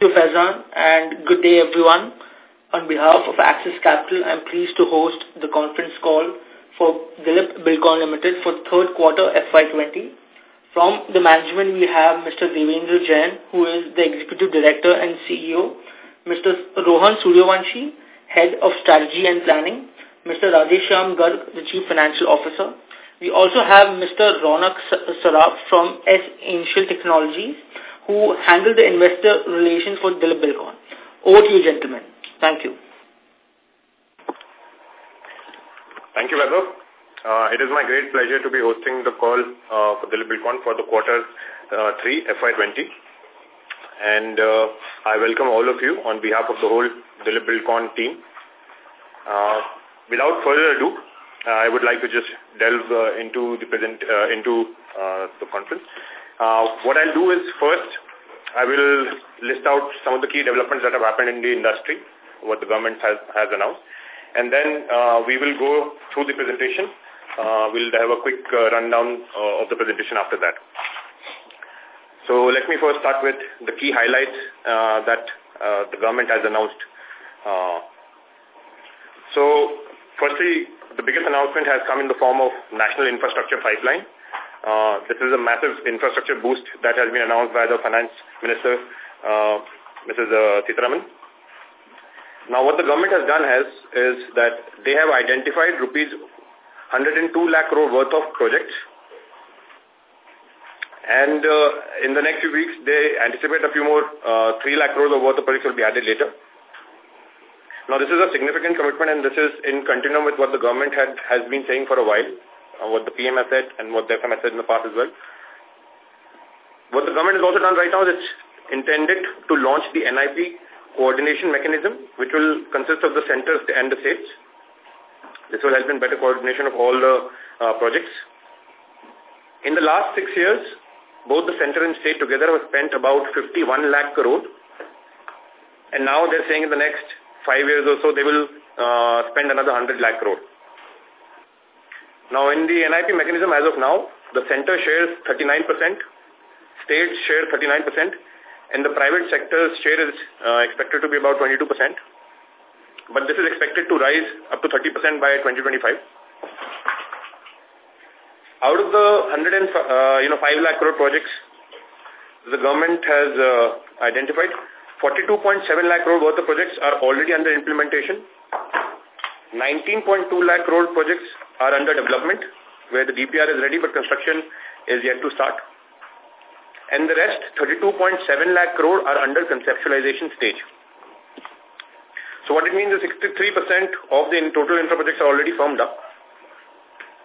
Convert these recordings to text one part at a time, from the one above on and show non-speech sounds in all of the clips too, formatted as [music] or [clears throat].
Thank you, Faizan, and good day, everyone. On behalf of Axis Capital, I'm pleased to host the conference call for Dilip Buildcon Limited for third quarter FY20. From the management, we have Mr. Devendra Jain, who is the Executive Director and CEO, Mr. Rohan Suryavanshi, Head of Strategy and Planning, Mr. Radheshyam Garg, the Chief Financial Officer. We also have Mr. Ronak Saraf from S. Ancial Technologies, who handle the investor relations for Dilip Buildcon. Over to you, gentlemen. Thank you. Thank you, Vaibhav. Uh, it is my great pleasure to be hosting the call uh, for Dilip Buildcon for the quarter uh, 3 FY20. And uh, I welcome all of you on behalf of the whole Dilip Buildcon team. Uh, without further ado, I would like to just delve uh, into the present uh, into uh, the conference. Uh, what I'll do is first, I will list out some of the key developments that have happened in the industry, what the government has, has announced. And then uh, we will go through the presentation uh, we'll have a quick uh, rundown uh, of the presentation after that. So let me first start with the key highlights uh, that uh, the government has announced. Uh, so firstly, the biggest announcement has come in the form of National Infrastructure Pipeline. Uh, this is a massive infrastructure boost that has been announced by the Finance Minister, uh, Mrs. Uh, Sitharaman. Now, what the government has done has is that they have identified rupees 102 lakh crore worth of projects. And uh, in the next few weeks, they anticipate a few more uh, 3 lakh crores of worth of projects will be added later. Now, this is a significant commitment and this is in continuum with what the government had has been saying for a while, what the PM has said and what the FM has said in the past as well. What the government has also done right now is it's intended to launch the NIP coordination mechanism, which will consist of the centers and the states. This will help in better coordination of all the uh, projects. In the last six years, both the center and state together have spent about 51 lakh crore. And now they're saying in the next five years or so, they will uh, spend another 100 lakh crore. Now, in the NIP mechanism as of now, the center shares 39%, states share 39%, and the private sector's share is uh, expected to be about 22% but this is expected to rise up to 30% by 2025. Out of the 100 and, uh, you know, 5 lakh crore projects, the government has uh, identified 42.7 lakh crore worth of projects are already under implementation. 19.2 lakh crore projects are under development, where the DPR is ready, but construction is yet to start. And the rest, 32.7 lakh crore, are under conceptualization stage. So what it means is 63% of the total infra projects are already firmed up.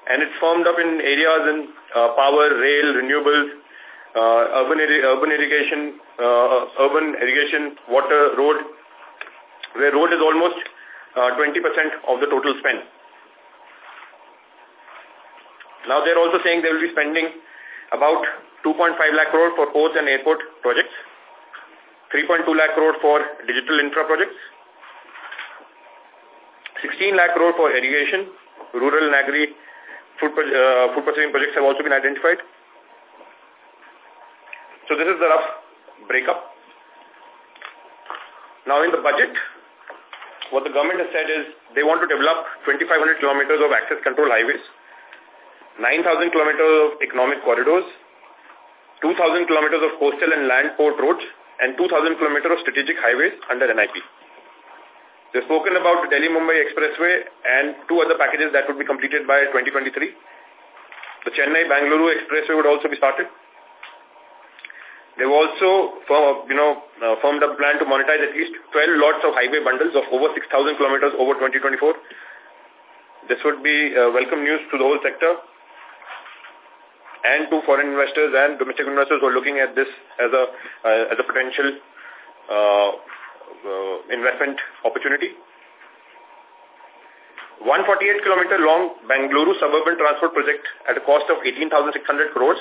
And it's firmed up in areas in uh, power, rail, renewables, uh, urban, urban irrigation, uh, urban irrigation, water, road, where road is almost 20% uh, of the total spend. Now they're also saying they will be spending about 2.5 lakh crore for ports and airport projects, 3.2 lakh crore for digital infra projects, 16 lakh crore for irrigation, rural and agri food, uh, food processing projects have also been identified. So this is the rough breakup. Now in the budget, what the government has said is they want to develop 2,500 kilometers of access control highways, 9,000 kilometers of economic corridors, 2,000 kilometers of coastal and land port roads, and 2,000 kilometers of strategic highways under NIP. They've spoken about the Delhi-Mumbai Expressway and two other packages that would be completed by 2023. The Chennai-Bangalore Expressway would also be started. They've also, you know, uh, firmed up a plan to monetize at least 12 lots of highway bundles of over 6,000 kilometers over 2024. This would be uh, welcome news to the whole sector and to foreign investors and domestic investors who are looking at this as a uh, as a potential uh, uh, investment opportunity. 148 kilometer long Bangalore suburban transport project at a cost of 18,600 crores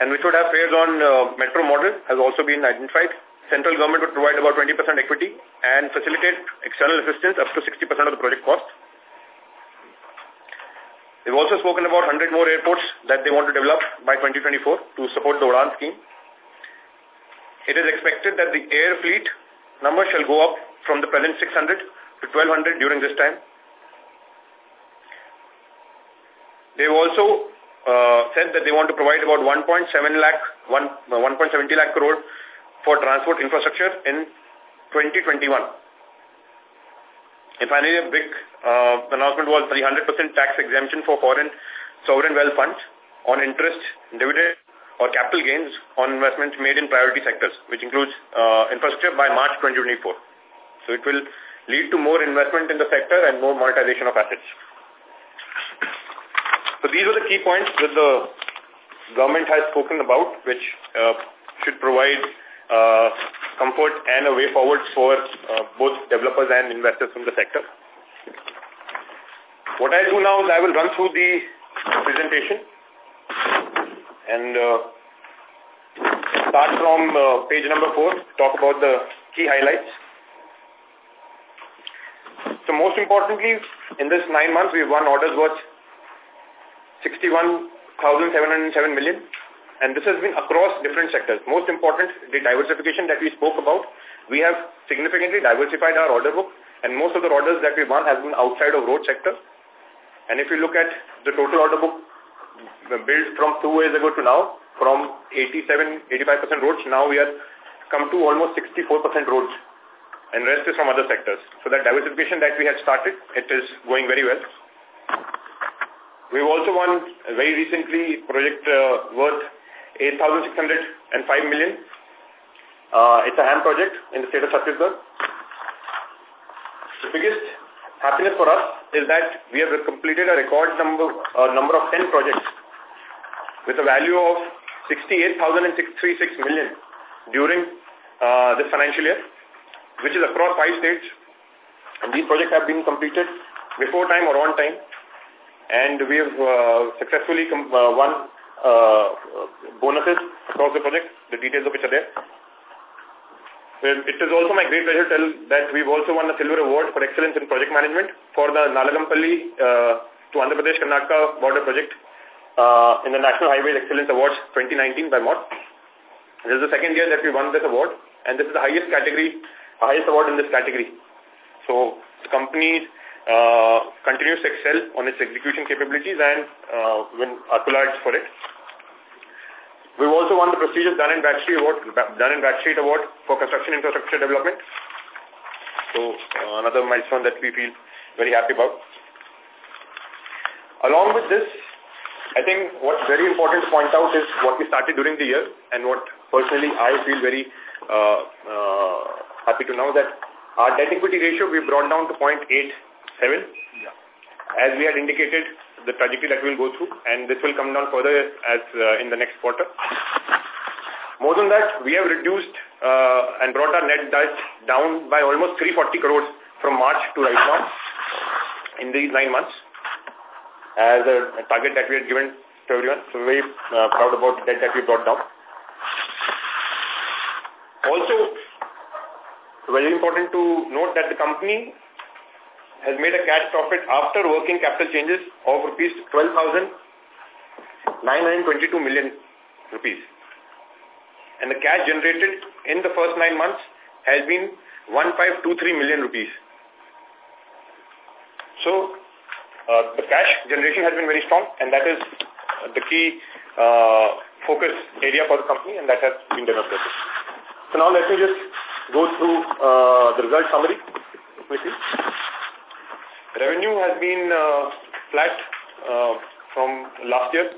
and which would have fares on uh, metro model has also been identified. Central government would provide about 20% equity and facilitate external assistance up to 60% of the project cost. They've also spoken about 100 more airports that they want to develop by 2024 to support the UDAN scheme. it is expected that the air fleet number shall go up from the present 600 to 1200 during this time. They've also uh, said that they want to provide about 1.7 lakh, 1, uh, 1.70 lakh crore for transport infrastructure in 2021. And finally, a big uh, announcement was the 100% tax exemption for foreign sovereign wealth funds on interest, dividend, or capital gains on investments made in priority sectors, which includes uh, infrastructure by March 2024. So it will lead to more investment in the sector and more monetization of assets. So these are the key points that the government has spoken about, which uh, should provide comfort and a way forward for uh, both developers and investors from the sector. What I do now is I will run through the presentation and uh, start from uh, page number four, talk about the key highlights. So most importantly, in this nine months, we've won orders worth 61,707 million. And this has been across different sectors. Most important, the diversification that we spoke about. We have significantly diversified our order book. And most of the orders that we won has been outside of road sector. And if you look at the total order book built from two years ago to now, from 87, 85% roads, now we are come to almost 64% roads and rest is from other sectors. So that diversification that we had started, it is going very well. We've also won very recently project uh, worth 8,605 million. Uh, it's a HAM project in the state of Chhattisgarh. The biggest happiness for us is that we have completed a record number uh, number of 10 projects with a value of 68,636 million during uh, this financial year, which is across five states. And these projects have been completed before time or on time. And we have uh, successfully uh, won bonuses across the project, the details of which are there. Well, it is also my great pleasure to tell that we've also won the Silver Award for Excellence in Project Management for the Nalagampalli uh, to Andhra Pradesh Karnataka border project uh, in the National Highway Excellence Awards 2019 by MOT. This is the second year that we won this award, and this is the highest category, highest award in this category. So the company uh, continues to excel on its execution capabilities and uh, win accolades for it. We've also won the prestigious Dun and Bradstreet Award, Dun and Bradstreet Award for construction infrastructure development. So uh, another milestone that we feel very happy about. Along with this, I think what's very important to point out is what we started during the year and what personally I feel very uh, uh, happy to know that our debt equity ratio we brought down to 0.87 yeah. as we had indicated the trajectory that we'll go through and this will come down further as uh, in the next quarter. More than that, we have reduced uh, and brought our net debt down by almost 340 crores from March to right now in these nine months as a, target that we had given to everyone. So we're very uh, proud about the debt that we brought down. Also, very important to note that the company has made a cash profit after working capital changes of rupees 12,922 million rupees. And the cash generated in the first nine months has been 1523 million rupees. So uh, the cash generation has been very strong and that is the key uh, focus area for the company and that has been demonstrated. So now let me just go through uh, the result summary quickly. Revenue has been uh, flat uh, from last year.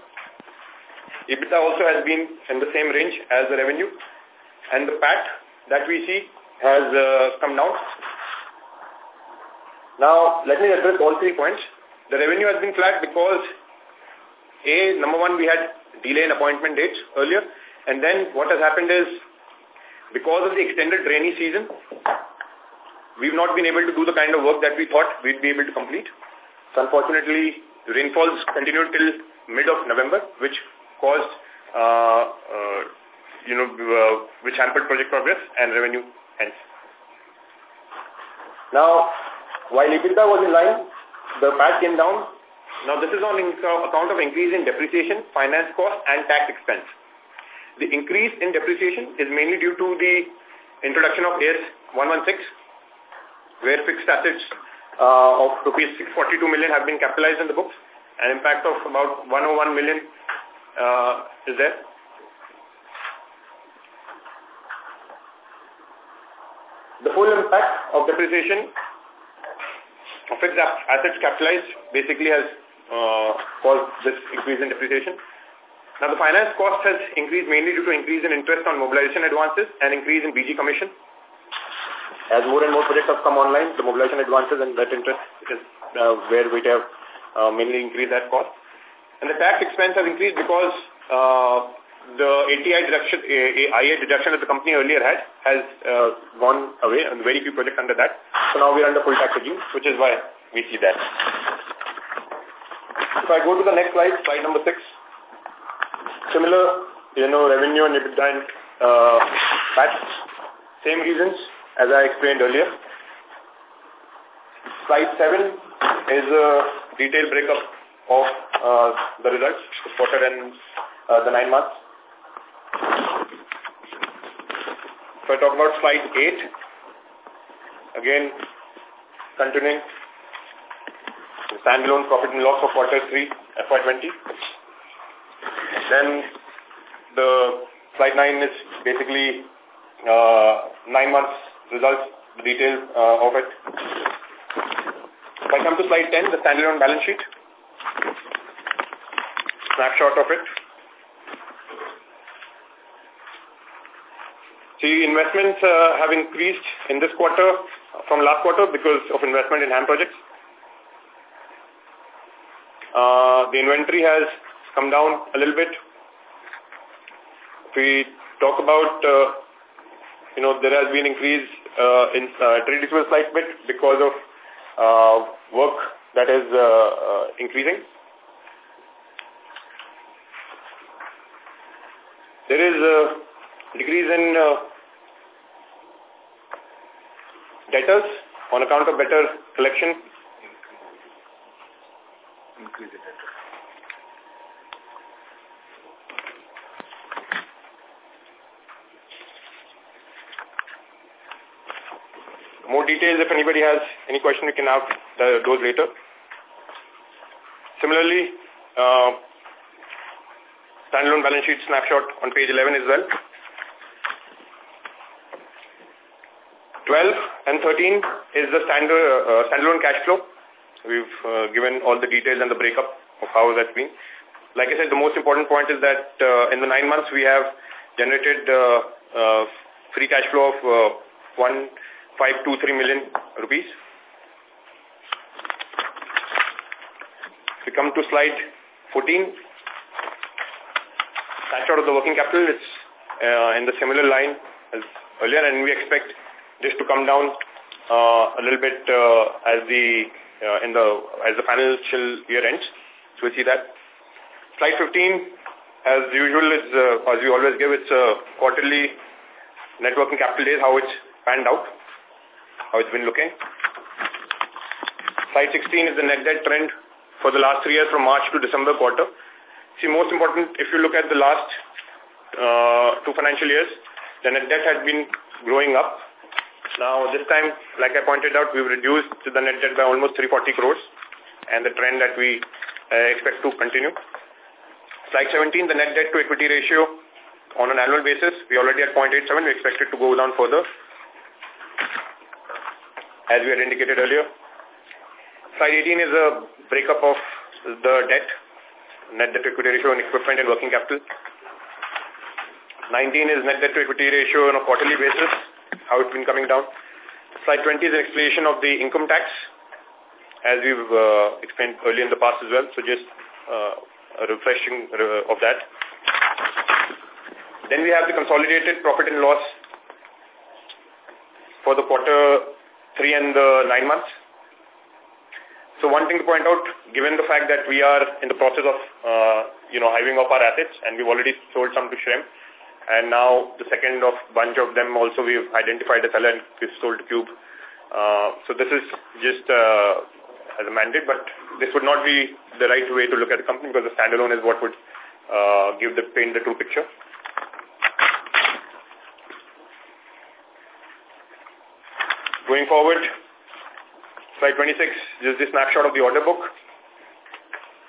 EBITDA also has been in the same range as the revenue and the PAT that we see has uh, come down. Now, let me address all three points. The revenue has been flat because, A, number one, we had delay in appointment dates earlier. And then what has happened is, because of the extended rainy season, we've not been able to do the kind of work that we thought we'd be able to complete. So unfortunately, the rainfalls continued till mid of November, which caused, uh, uh, you know, uh, which hampered project progress and revenue hence. Now, while EBITDA was in line, the PAT came down. Now, this is on account of increase in depreciation, finance cost, and tax expense. The increase in depreciation is mainly due to the introduction of AS 116, where fixed assets uh, of rupees 642 million have been capitalized in the books. An impact of about 101 million uh, is there. The full impact of depreciation of fixed assets capitalized basically has uh, caused this increase in depreciation. Now, the finance cost has increased mainly due to increase in interest on mobilization advances and increase in BG commission. As more and more projects have come online, the mobilization advances and that interest is uh, where we have uh, mainly increased that cost. And the tax expense has increased because uh, the ATI deduction, IA deduction that the company earlier had has uh, gone away and very few projects under that. So now we're under full tax regime, which is why we see that. If I go to the next slide, slide number six. Similar, you know, revenue and EBITDA and uh, PAT, same reasons as I explained earlier. Slide seven is a detailed breakup of uh, the results, the quarter and uh, the nine months. If I talk about slide 8, again, continuing, the standalone profit and loss for quarter 3, FY20. Then the slide 9 is basically uh, 9 months results, the details uh, of it. If I come to slide 10, the standalone balance sheet, snapshot of it. See, investments uh, have increased in this quarter from last quarter because of investment in HAM projects. Uh, the inventory has come down a little bit. If we talk about, uh, you know, there has been increase uh, in uh, trade receivable slight bit because of uh, work that is uh, uh, increasing. There is a decrease in uh, debtors on account of better collection? Increase in debtors. More details, if anybody has any question, we can ask those later. Similarly, uh, standalone balance sheet snapshot on page 11 as well. 12 and 13 is the standard, uh, standalone cash flow. We've uh, given all the details and the breakup of how that's been. Like I said, the most important point is that uh, in the nine months we have generated uh, uh, free cash flow of uh, 1523 million rupees. We come to slide 14, snapshot of the working capital, it's uh, in the similar line as earlier and we expect this to come down uh, a little bit uh, as the uh, in the as the financial year ends. So we see that. Slide 15, as usual, is uh, as we always give, it's a quarterly net working capital days, how it's panned out, how it's been looking. Slide 16 is the net debt trend for the last three years from March to December quarter. See, most important, if you look at the last uh, two financial years, the net debt had been growing up now, this time, like I pointed out, we've reduced the net debt by almost 340 crores and the trend that we uh, expect to continue. Slide 17, the net debt to equity ratio on an annual basis, we already at 0.87, we expect it to go down further as we had indicated earlier. Slide 18 is a breakup of the debt, net debt to equity ratio on equipment and working capital. 19 is net debt to equity ratio on a quarterly basis how it's been coming down. Slide 20 is an explanation of the income tax, as we've uh, explained earlier in the past as well. So just uh, a refreshing uh, of that. Then we have the consolidated profit and loss for the quarter three and the nine months. So one thing to point out, given the fact that we are in the process of, uh, you know, hiving off our assets and we've already sold some to Shrem, and now the second of bunch of them also we've identified a seller and we've sold to Cube. Uh, so this is just uh, as a mandate, but this would not be the right way to look at the company because the standalone is what would uh, give the paint the true picture. Going forward, slide 26 is the snapshot of the order book.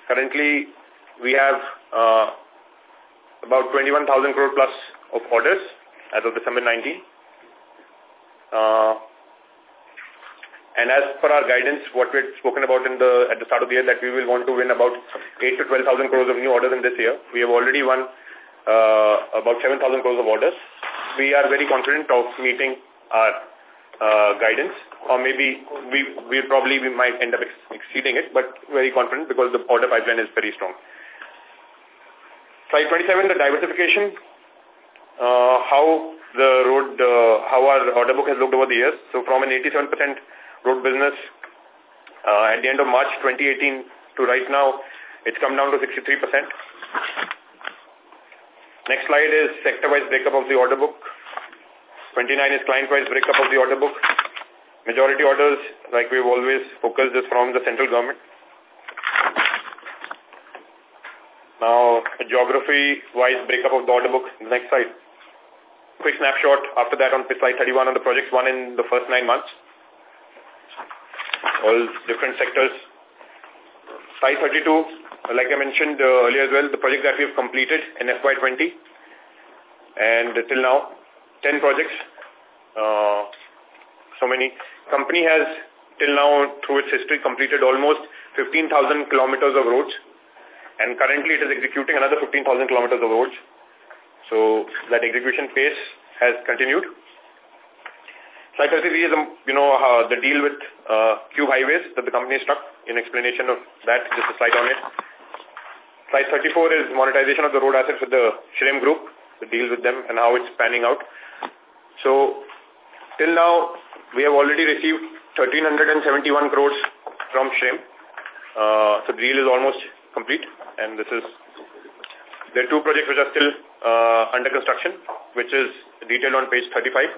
Currently, we have uh, about 21,000 crore plus of orders as of December 19. Uh, and as per our guidance, what we had spoken about in the at the start of the year, that we will want to win about 8 to 12,000 crores of new orders in this year. We have already won uh, about 7,000 crores of orders. We are very confident of meeting our uh, guidance, or maybe we we probably we might end up ex exceeding it, but very confident because the order pipeline is very strong. Slide 27, the diversification, uh, how the road, uh, how our order book has looked over the years. So from an 87% road business uh, at the end of March 2018 to right now, it's come down to 63%. Next slide is sector-wise breakup of the order book. 29 is client-wise breakup of the order book. Majority orders, like we've always focused, is from the central government. Now, geography-wise breakup of the order book. Next slide. Quick snapshot after that on slide 31 on the projects won in the first nine months all different sectors. Slide 32, like I mentioned uh, earlier as well, the project that we have completed in FY20 and till now, 10 projects. Uh, so many. Company has till now, through its history, completed almost 15,000 kilometers of roads and currently it is executing another 15,000 kilometers of roads. So that execution pace has continued. Slide 33 is, um, you know, uh, the deal with uh, Cube Highways that the company struck in explanation of that, just a slide on it. Slide 34 is monetization of the road assets with the Shrem Group, the deal with them and how it's panning out. So, till now, we have already received 1,371 crores from Shrem. Uh, so the deal is almost complete and this is, there are two projects which are still uh, under construction, which is detailed on page 35.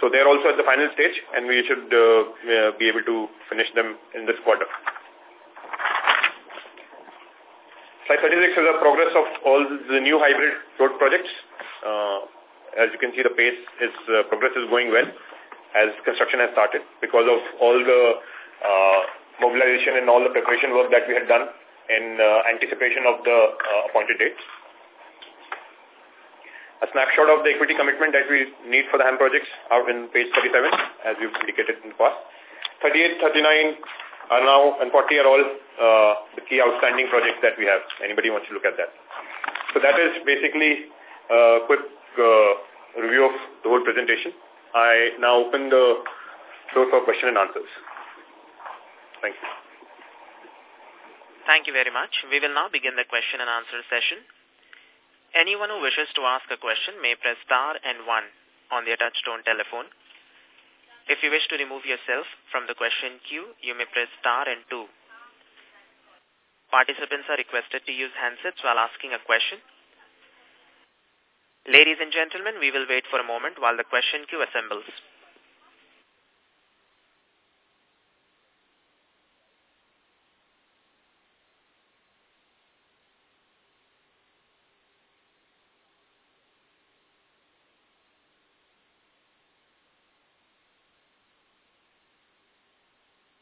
So they're also at the final stage and we should uh, be able to finish them in this quarter. Slide 36 is a progress of all the new hybrid road projects. Uh, as you can see, the pace is, uh, progress is going well as construction has started because of all the uh, mobilization and all the preparation work that we had done in uh, anticipation of the uh, appointed dates a snapshot of the equity commitment that we need for the HAM projects are in page 37, as we've indicated in the past. 38, 39 are now, and 40 are all uh, the key outstanding projects that we have. Anybody wants to look at that. So that is basically a quick uh, review of the whole presentation. I now open the floor for question and answers. Thank you. Thank you very much. We will now begin the question and answer session. Anyone who wishes to ask a question may press star and one on their touchtone telephone. If you wish to remove yourself from the question queue, you may press star and two. Participants are requested to use handsets while asking a question. Ladies and gentlemen, we will wait for a moment while the question queue assembles.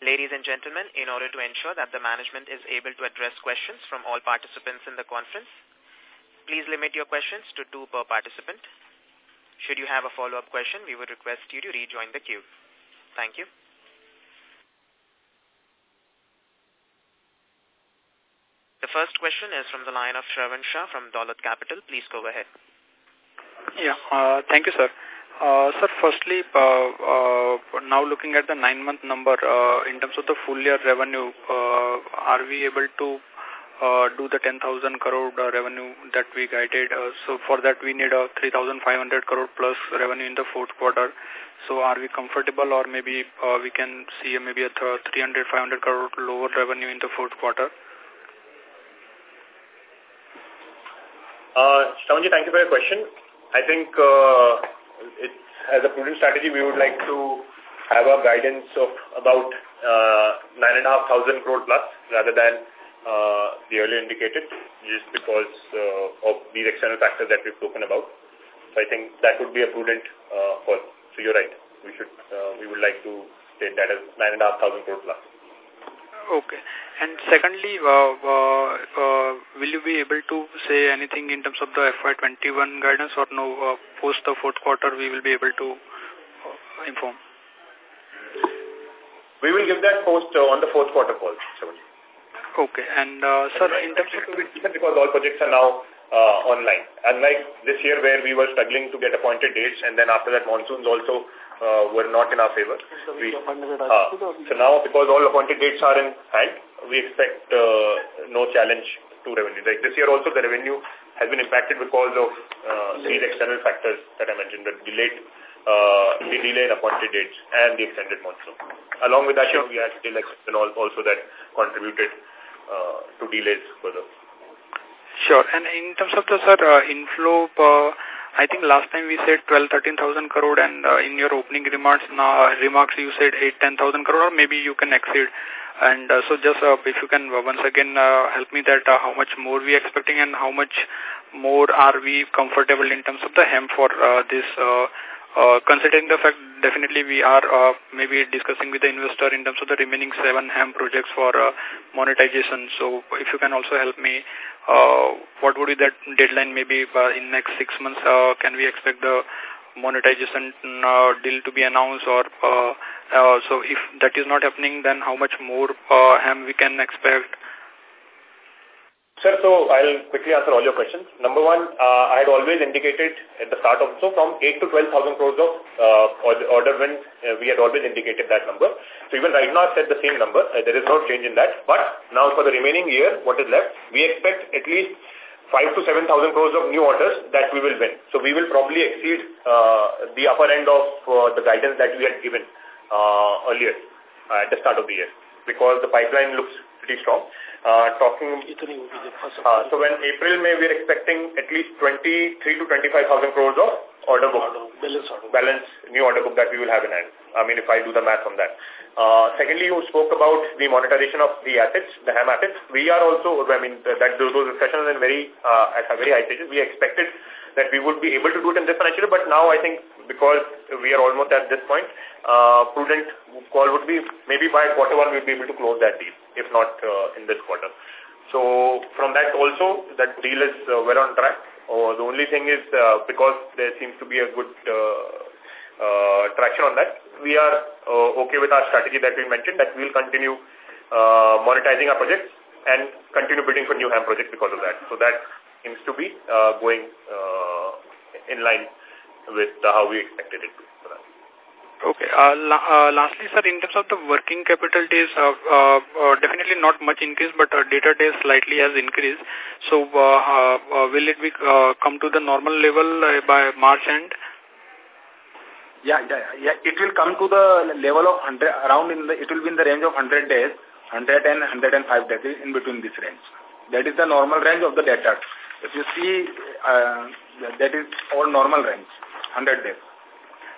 Ladies and gentlemen, in order to ensure that the management is able to address questions from all participants in the conference, please limit your questions to two per participant. Should you have a follow-up question, we would request you to rejoin the queue. Thank you. The first question is from the line of Shravan Shah from Dolat Capital. Please go ahead. Yeah, uh, thank you, sir. Uh, sir, firstly, uh, uh, now looking at the nine-month number, uh, in terms of the full-year revenue, uh, are we able to uh, do the 10,000 crore uh, revenue that we guided? Uh, so for that, we need a 3,500 crore plus revenue in the fourth quarter. So are we comfortable or maybe uh, we can see maybe a 300, 500 crore lower revenue in the fourth quarter? Uh, Shravanji, thank you for your question. I think uh, it, as a prudent strategy, we would like to have a guidance of about uh, 9,500 crore plus rather than uh, the earlier indicated, just because uh, of these external factors that we've spoken about. So I think that would be a prudent uh, call. So you're right. we should uh, we would like to state that as 9,500 crore plus. Okay. And secondly, uh, uh, uh, will you be able to say anything in terms of the FY21 guidance or no, uh, post the fourth quarter we will be able to uh, inform? We will give that post uh, on the fourth quarter call, Okay. And, uh, sir, in terms of... Because all projects are now uh, online. Unlike this year where we were struggling to get appointed dates and then after that monsoons also uh, were not in our favor. We, uh, so now because all appointed dates are in hand, we expect uh, no challenge to revenue. Like this year also the revenue has been impacted because of uh, these external factors that I mentioned, the delayed uh, the delay in appointed dates and the extended monsoon. Along with that, sure. we had still also that contributed uh, to delays further. Sure. And in terms of the, sir, uh, inflow, uh, I think last time we said 12, 13,000 crore and uh, in your opening remarks, now, remarks you said 8, 10,000 crore or maybe you can exceed. And uh, so just uh, if you can uh, once again uh, help me that uh, how much more we are expecting and how much more are we comfortable in terms of the HAM for uh, this uh, uh, considering the fact definitely we are uh, maybe discussing with the investor in terms of the remaining seven HAM projects for uh, monetization. So if you can also help me, uh, what would be that deadline maybe uh, in next six months? Uh, can we expect the monetization uh, deal to be announced or uh, uh, so if that is not happening then how much more uh, HAM we can expect Sir, so I'll quickly answer all your questions. Number one, uh, I had always indicated at the start of, so from 8 to 12,000 crores of uh, order wins, uh, we had always indicated that number. So even right now I've said the same number. Uh, there is no change in that. But now for the remaining year, what is left, we expect at least 5 to 7,000 crores of new orders that we will win. So we will probably exceed uh, the upper end of uh, the guidance that we had given uh, earlier uh, at the start of the year because the pipeline looks pretty strong. Uh, talking, uh, so when April, May, we're expecting at least 23 to 25,000 crores of order book, balance, order. balance new order book that we will have in hand. I mean, if I do the math on that. Uh, secondly, you spoke about the monetization of the assets, the HAM assets. We are also, I mean, that those discussions are very, uh, at a very high stages. We expected that we would be able to do it in this financial year, but now I think because we are almost at this point, uh, prudent call would be maybe by quarter one we'll be able to close that deal, if not uh, in this quarter. So from that also, that deal is uh, well on track. Oh, the only thing is uh, because there seems to be a good uh, uh, traction on that, we are uh, okay with our strategy that we mentioned that we'll continue uh, monetizing our projects and continue bidding for new HAM projects because of that. So that seems to be uh, going uh, in line with uh, how we expected it to. Okay. Uh, la uh, lastly, sir, in terms of the working capital days, uh, uh, uh, definitely not much increase, but uh, data days slightly has increased. So, uh, uh, uh, will it be uh, come to the normal level uh, by March end? Yeah, yeah, yeah. It will come to the level of 100, around in the, it will be in the range of 100 days, 100 and 105 days in between this range. That is the normal range of the data. If you see, uh, that is all normal range, 100 days.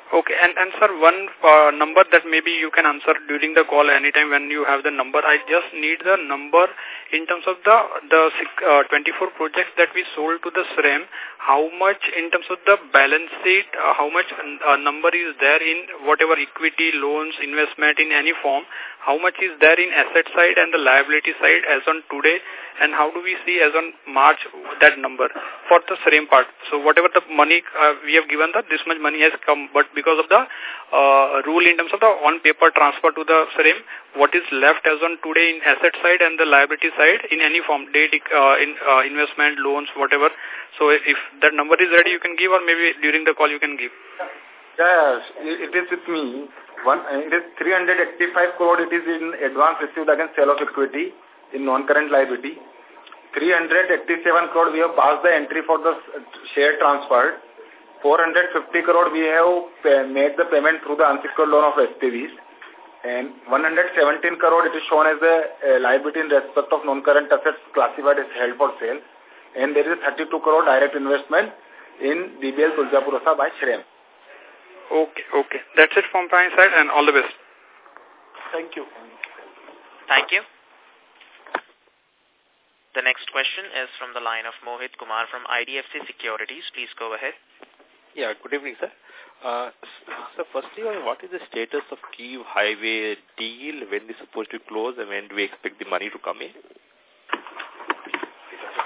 Okay, and, and sir, one uh, number that maybe you can answer during the call anytime when you have the number. I just need the number in terms of the the uh, 24 projects that we sold to the Shrem. How much in terms of the balance sheet, uh, how much uh, number is there in whatever equity, loans, investment in any form, how much is there in asset side and the liability side as on today, and how do we see as on March that number for the Shrem part. So whatever the money uh, we have given that this much money has come, but because of the uh, rule in terms of the on-paper transfer to the Shrem, what is left as on today in asset side and the liability side in any form, date, uh, in uh, investment, loans, whatever. So if that number is ready, you can give or maybe during the call you can give. Yes, it is with me. One, uh, it is 385 crore. It is in advance received against sale of equity in non-current liability. 387 crore we have passed the entry for the share transfer 450 crore we have uh, made the payment through the unsecured loan of SPVs and 117 crore it is shown as a, liability in respect of non-current assets classified as held for sale and there is 32 crore direct investment in DBL Tuljapur Ausa by Shrem. Okay, okay. That's it from my side and all the best. Thank you. Thank you. The next question is from the line of Mohit Kumar from IDFC Securities. Please go ahead. Yeah, good evening, sir. Uh, so firstly, what is the status of Cube Highway deal? When is supposed to close and when do we expect the money to come in?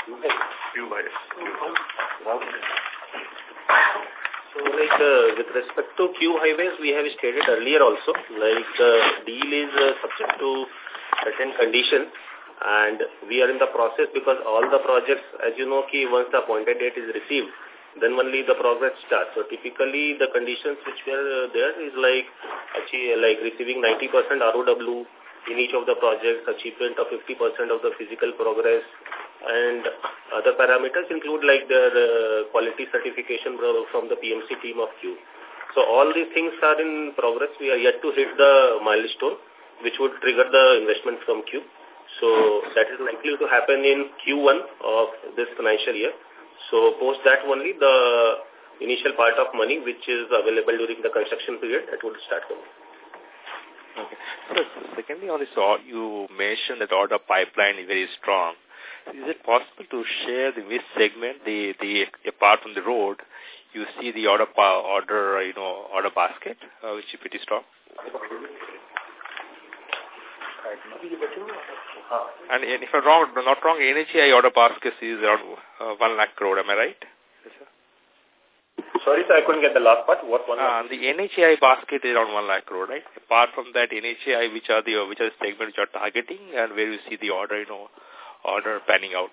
So, like, uh, with respect to Cube highways, we have stated earlier also, like, the uh, deal is uh, subject to certain conditions and we are in the process because all the projects, as you know, ki once the appointed date is received, then only the progress starts. So typically the conditions which were there is like actually like receiving 90% ROW in each of the projects, achievement of 50% of the physical progress, and other parameters include like the, quality certification from the PMC team of Cube. So all these things are in progress. We are yet to hit the milestone which would trigger the investment from Cube. So that is likely to happen in Q1 of this financial year. So post that only the initial part of money which is available during the construction period that would start coming. Okay. So, secondly, on this, you mentioned that order pipeline is very strong. Is it possible to share the which segment, the the apart from the road, you see the order order you know order basket, uh, which is pretty strong? And, and if I'm wrong, not wrong, NHAI order basket is around uh, one lakh crore. Am I right? Yes, Sorry, sir, I couldn't get the last part. What one? Uh, the NHAI basket is around one lakh crore, right? Apart from that, NHAI, which are the which are the segments you are targeting, and where you see the order, you know, order panning out?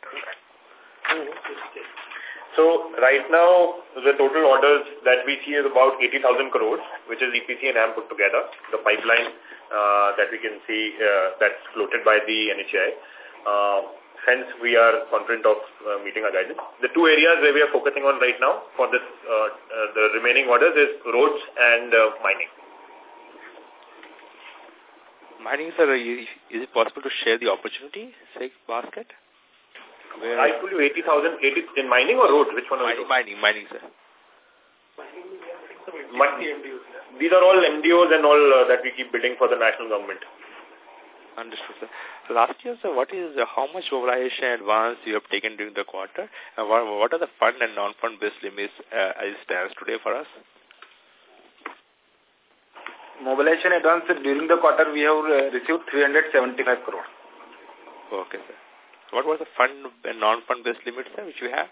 So right now, the total orders that we see is about 80,000 crores, which is EPC and AM put together. The pipeline uh, that we can see uh, that's floated by the NHAI. Uh, hence, we are confident of uh, meeting our guidance. The two areas where we are focusing on right now for this, uh, uh, the remaining orders is roads and uh, mining. Mining, sir, is it possible to share the opportunity, say, basket? Where I told you 80,000 80, in mining or roads? Which one mining, mining, mining, sir. Mining, these are all MDOs and all uh, that we keep bidding for the national government. Understood, sir. Last year, sir, what is uh, how much mobilization advance you have taken during the quarter? And what, what are the fund and non-fund based limits uh, as it stands today for us? Mobilization advance during the quarter we have uh, received 375 crore. Okay, sir. What was the fund and non-fund based limit, sir, which we have?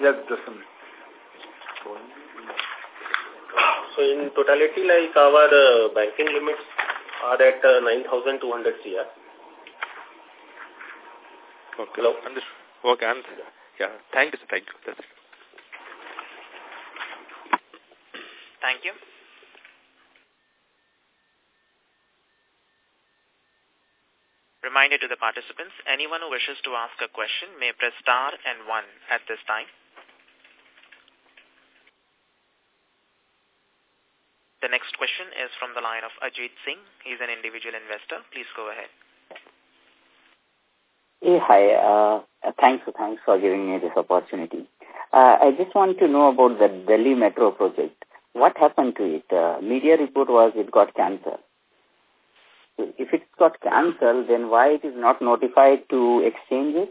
Yes, just a minute. So in totality, like our uh, banking limits are at uh, 9,200 CR. Okay. Hello? Understood. Okay, understood. Yeah, thank you, sir. Thank you. That's it. Thank you. Reminder to the participants, anyone who wishes to ask a question may press star and one at this time. The next question is from the line of Ajit Singh. He's an individual investor. Please go ahead. Hey, hi. Uh, thanks, thanks for giving me this opportunity. Uh, I just want to know about the Delhi Metro project. What happened to it? Uh, media report was it got cancelled. If it's got cancelled, then why it is not notified to exchanges?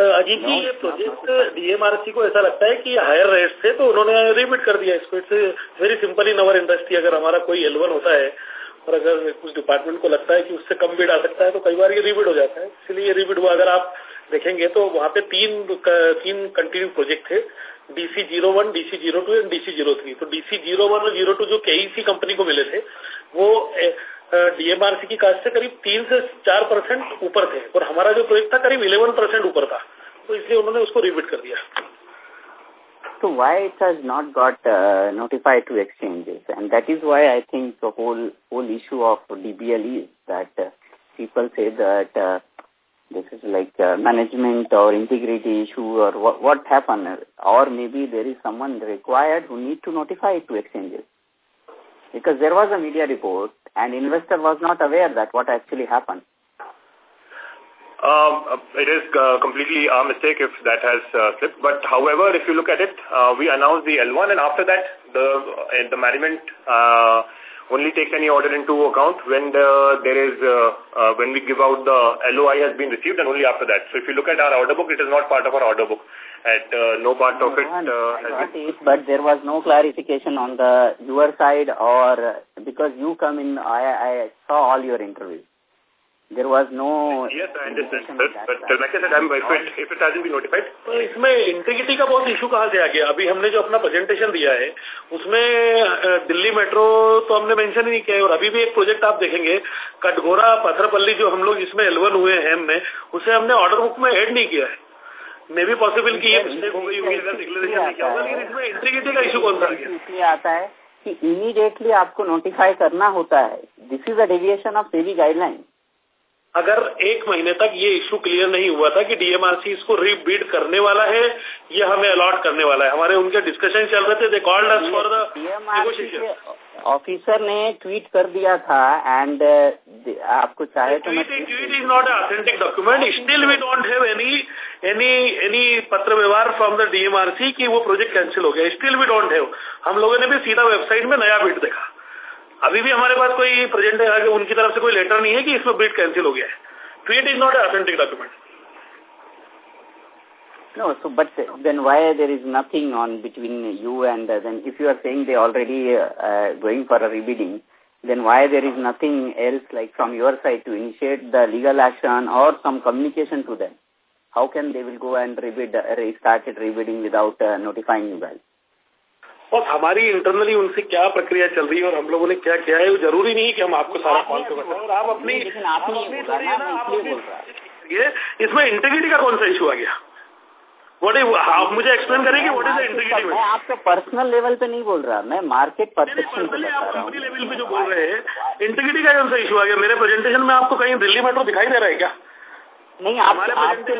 Ajit जी ये project DMRC को ऐसा लगता है कि higher rate थे तो उन्होंने रिबिट कर दिया इसको. It's very simple in our industry अगर हमारा कोई एलवन होता है और अगर कुछ डिपार्टमेंट को लगता है कि उससे कम बिड आ सकता है तो कई बार ये रिबिड हो जाता है. इसलिए ये रिबिड हुआ. अगर आप देखेंगे तो वहाँ पे तीन तीन कंटिन्यू प्रोजेक्ट थे DC zero one DC zero two and DC zero three तो डीसी ज़ीरो वन और ज़ीरो टू जो केईसी कंपनी को मिले थे वो डीएमआरसी की कास्ट से करीब तीन से चार परसेंट ऊपर थे और हमारा जो प्रोजेक्ट था करीब इलेवन परसेंट ऊपर था। तो इसलिए उन्होंने उसको रिबिट कर दिया। So why it has not got uh, notified to exchanges? And that is why I think the whole whole issue of DBL is that uh, people say that uh, this is like uh, management or integrity issue or what, what happened or maybe there is someone required who need to notify it to exchanges because there was a media report and investor was not aware that what actually happened. Um, it is uh, completely our mistake if that has uh, slipped. But however, if you look at it, uh, we announced the L1 and after that the uh, the management uh, only takes any order into account when the, there is uh, uh, when we give out the LOI has been received and only after that. So if you look at our order book, it is not part of our order book. At uh, no part of it. Uh, it, but there was no clarification on the your side or because you come in. I I saw all your interviews. There was no... Yes, I understand, sir. But uh, like I said, I'm, if, it, if it hasn't been notified... तो इसमें integrity का बहुत issue कहाँ से आ गया? अभी हमने जो अपना प्रेजेंटेशन दिया है उसमें दिल्ली मेट्रो तो हमने मेंशन ही नहीं किया है और अभी भी एक प्रोजेक्ट आप देखेंगे कटघोरा पत्थरपल्ली जो हम लोग इसमें एलवन हुए हैं में उसे हमने ऑर्डर बुक में एड नहीं किया है। मे भी पॉसिबल की ये मिस्टेक हो गई होगी अगर डिक्लेरेशन नहीं किया होगा लेकिन इसमें इंटीग्रिटी का इशू कौन सा इसलिए आता है कि इमीडिएटली आपको नोटिफाई करना होता है। This is a deviation of SEBI guideline अगर एक महीने तक ये इश्यू क्लियर नहीं हुआ था कि डीएमआरसी इसको रीबीड करने वाला है ये हमें अलॉट करने वाला है। हमारे उनके डिस्कशन चल रहे थे they called us for the officer ने ट्वीट कर दिया था एंड आपको चाहे तो tweet tweet is not authentic document still we don't have any any any पत्र व्यवहार फ्रॉम द डीएमआरसी कि वो प्रोजेक्ट कैंसिल हो गया। स्टिल वी डोंट हैव हम लोगों ने भी सीधा वेबसाइट में नया बिट देखा। अभी भी हमारे पास कोई प्रेजेंट है उनकी तरफ से कोई लेटर नहीं है कि इसमें बिड कैंसिल हो गया है tweet is not authentic document No, so but then why there is nothing on between you and uh, then if you are saying they already uh, going for a rebidding, then why there is nothing else like from your side to initiate the legal action or some communication to them? How can they will go and rebid, uh, restarted rebidding without uh, notifying you guys? और हमारी internally उनसे क्या प्रक्रिया चल रही है और हम लोगों ने क्या किया है वो ज़रूरी नहीं कि हम आपको सारा कॉल पे बताएँ और आप अपनी ये इसमें इंटीग्रिटी का कौन सा इशू आ गया? वट इज़ आप मुझे एक्सप्लेन करें कि व्हाट इज़ इंटीग्रिटी मैं आपके पर्सनल लेवल पे नहीं बोल रहा मैं मार्केट परसेप्शन पे बता रहा हूँ। लेवल पे जो बोल रहे हैं इंटीग्रिटी का कौन सा इशू आ गया? मेरे प्रेजेंटेशन में आपको कहीं दिल्ली मेट्रो दिखाई दे रहा है क्या? नहीं आप, आपके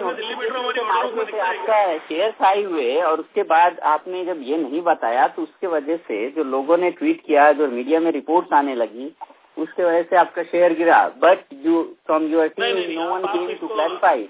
आपके आपका शेयर आई हुए और उसके बाद आपने जब ये नहीं बताया तो उसके वजह से जो लोगों ने ट्वीट किया जो मीडिया में रिपोर्ट्स आने लगी उसके वजह से आपका शेयर गिरा। But you from your team no one came to clarify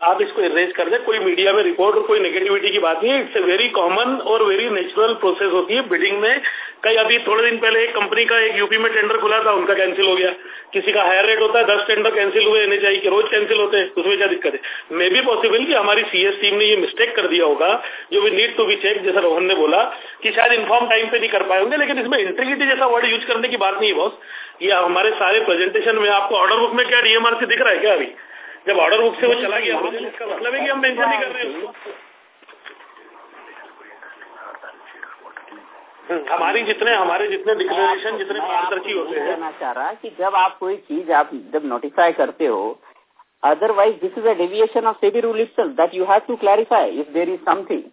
आप इसको इरेज कर दे। कोई मीडिया में रिपोर्ट और कोई नेगेटिविटी की बात नहीं है। इट्स ए वेरी कॉमन और वेरी नेचुरल प्रोसेस होती है। बिडिंग में कई अभी थोड़े दिन पहले एक कंपनी का एक यूपी में टेंडर खुला था, उनका कैंसिल हो गया। किसी का हायर रेट होता है, दस टेंडर कैंसिल हुए एनएचआई के रोज कैंसिल होते हैं। उसमें क्या दिक्कत है? मे बी पॉसिबल कि हमारी सीएस टीम ने ये मिस्टेक कर दिया होगा, जो we need to be check जैसा रोहन ने बोला, कि शायद इन्फॉर्म टाइम पे नहीं कर पाए होंगे, लेकिन इसमें इंटीग्रिटी जैसा वर्ड यूज़ करने की बात नहीं है बॉस ये हमारे सारे प्रेजेंटेशन में आपको ऑर्डर बुक में क्या डीएमआरसी दिख रहा है क्या अभी? जब ऑर्डर बुक से वो चला गया इसका मतलब है कि हम मेंशन नहीं कर रहे उसको हमारी जितने हमारे जितने डिक्लेरेशन जितने पारदर्शी होते हैं कहना चाह रहा कि जब आप कोई चीज़ आप जब नोटिफाई करते हो otherwise this is a deviation of SEBI rule itself that you have to clarify if there is something.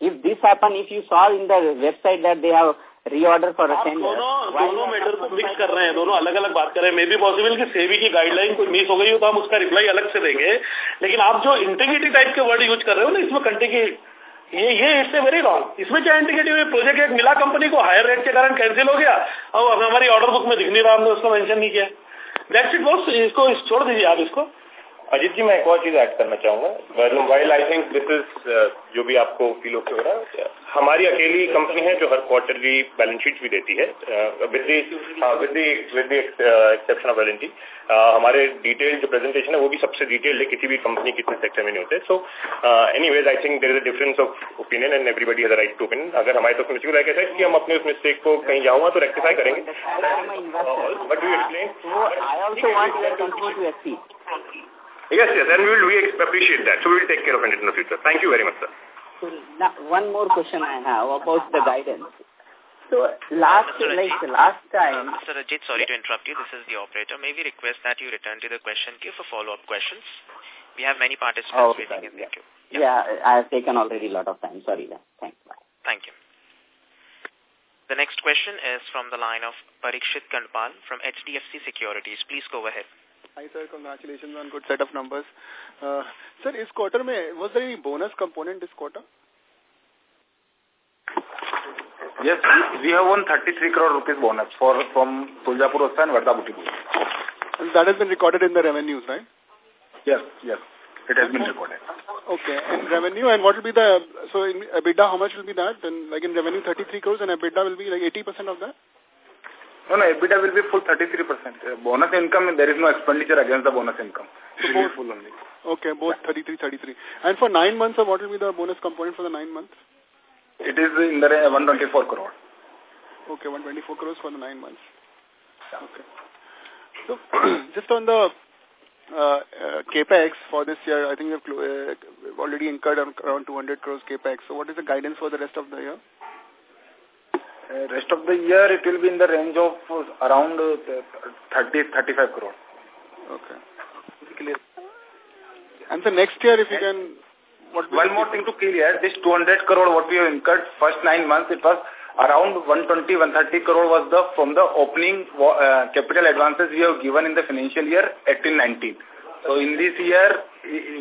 If this happen, if you saw in the website that they have for a दोनों दोनों matter को mix कर रहे हैं दोनों अलग अलग बात कर रहे हैं। मे भी पॉसिबल कि सेबी की गाइडलाइन कोई मिस हो गई हो तो हम उसका रिप्लाई अलग से देंगे। लेकिन आप जो इंटीग्रिटी टाइप के वर्ड यूज़ कर रहे हो ना इसमें कंटे की ये ये इससे वेरी रॉन्ग इसमें क्या इंटीग्रेटिव प्रोजेक्ट एक मिला कंपनी को हायर रेट के कारण कैंसिल हो गया और हमारी ऑर्डर बुक में दिख नहीं रहा हमने उसको मेंशन नहीं किया। दैट्स इट बॉस इसको छोड़ दीजिए आप इसको। अजीत जी मैं एक और चीज़ ऐड करना चाहूँगा। While I think this is जो भी आपको फील होकर हो रहा है हमारी अकेली कंपनी है जो हर क्वार्टरली बैलेंस शीट भी देती है। With with with exception of L हमारे डिटेल जो प्रेजेंटेशन है वो भी सबसे डिटेल है किसी भी कंपनी कितने सेक्टर में नहीं होते। So anyways I think there is a difference of opinion and everybody has right to opinion अगर हमारे तरफ़ मिस्टेक लाइक ऐसा कि हम अपने उस मिस्टेक को कहीं जाऊँगा तो रेक्टिफाई करेंगे। But you explain Yes, yes, and we will we appreciate that. So we will take care of it in the future. Thank you very much, sir. Now, one more question I have about the guidance. So last, Mr. like Ajit, last time. Uh, Mr. Ajit, sorry to interrupt you. This is the operator. May we request that you return to the question queue for follow-up questions? We have many participants Oh, waiting sorry, in the yeah. queue. Yeah, I have taken already a lot of time. Sorry. then. Thanks. Bye. Thank you. The next question is from the line of Parikshit Kandpal from HDFC Securities. Please go ahead. Hi, sir. Congratulations on good set of numbers. Uh, sir, इस quarter was there any bonus component this quarter? Yes, we have won 33 crore rupees bonus for from Tuljapur and Wardha Butibori. That has been recorded in the revenues, right? Yes, yes. It has been recorded. Okay, and revenue, and what will be the, so in EBITDA, how much will be that? And like in revenue, 33 crores, and EBITDA will be like 80% of that? No, no, EBITDA will be full 33%. Uh, bonus income, there is no expenditure against the bonus income. So both, full only. Okay, both 33, 33. And for nine months, what will be the bonus component for the nine months? It is in the 124 crore. Okay, 124 crores for the nine months. Okay. So, [clears throat] just on the uh, uh, capex for this year, I think we've uh, already incurred around 200 crores capex. So, what is the guidance for the rest of the year? Uh, rest of the year, it will be in the range of around uh, 30, 35 crore. Okay. And the next year, if you can... What One more thing to clear, this 200 crore what we have incurred first nine months, it was around 120, 130 crore was the from the opening uh, capital advances we have given in the financial year 18-19. So in this year,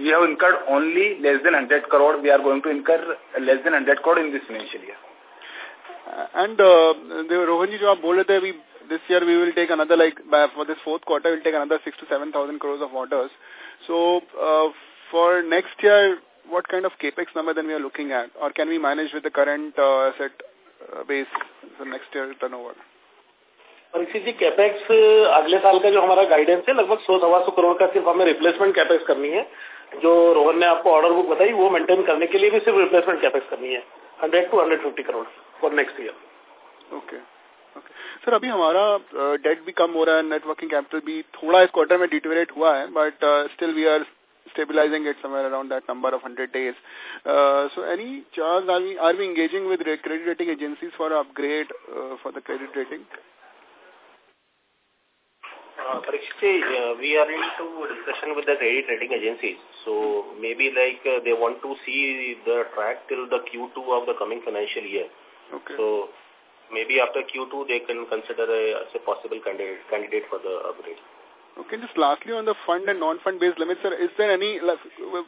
we have incurred only less than 100 crore. We are going to incur less than 100 crore in this financial year. Uh, and uh, the Rohanji, aap bol rahe we this year we will take another like for this fourth quarter we'll take another six to seven thousand crores of orders. So uh, for next year, what kind of capex number then we are looking at, or can we manage with the current uh, asset next year turnover Parikshit ji capex अगले साल का जो हमारा guidance है लगभग सौ सवा सौ करोड़ का सिर्फ़ हमें रिप्लेसमेंट कैपेक्स करनी है जो रोहन ने आपको ऑर्डर बुक बताई वो मेंटेन करने के लिए भी सिर्फ़ रिप्लेसमेंट कैपेक्स करनी है hundred two hundred fifty crore for next year okay sir अभी हमारा डेट भी कम हो रहा है नेटवर्किंग कैपिटल भी थोड़ा इस क्वार्टर में डिटेरेट हुआ है but still we are stabilizing it somewhere around that number of 100 days. Uh, so any chance are we, are we engaging with credit rating agencies for upgrade uh, for the credit rating? Uh, uh, we are into discussion with the credit rating agencies. So maybe like uh, they want to see the track till the Q2 of the coming financial year. Okay. So maybe after Q2 they can consider a, as a possible candidate, candidate for the upgrade. Okay, just lastly on the fund and non-fund based limits, sir, is there any,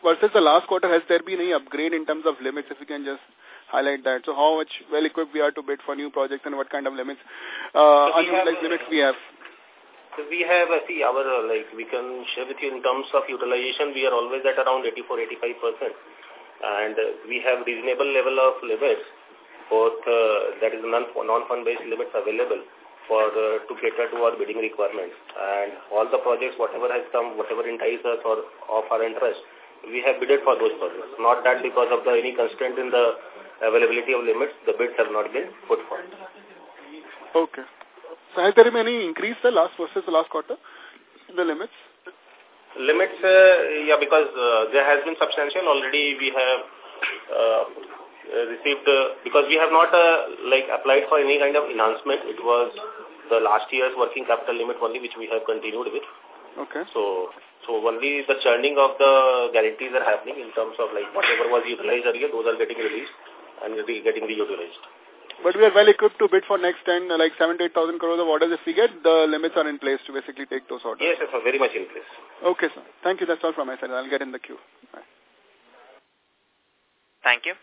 versus the last quarter, has there been any upgrade in terms of limits, if you can just highlight that? So how much well-equipped we are to bid for new projects and what kind of limits, uh, so unutilized limits we have? We have, uh, see, our, uh, like, we can share with you in terms of utilization, we are always at around 84-85%. And uh, we have reasonable level of limits, both, uh, that is non-fund based limits available for uh, to cater to our bidding requirements. And all the projects, whatever has come, whatever entices us or of our interest, we have bidded for those projects. Not that because of the any constraint in the availability of limits, the bids have not been put for. Okay. So has there been any increase the last versus the last quarter, the limits? Limits, uh, yeah, because uh, there has been substantial. Already we have uh, received, uh, because we have not uh, like applied for any kind of enhancement. It was the last year's working capital limit only which we have continued with. Okay. So, so only the churning of the guarantees are happening in terms of like whatever was utilized earlier, those are getting released and getting reutilized. But we are well equipped to bid for next 10, like 7 to 8,000 crores of orders. If we get, the limits are in place to basically take those orders. Yes, sir, very much in place. Okay, sir. Thank you. That's all from my side. I'll get in the queue. Bye. Thank you.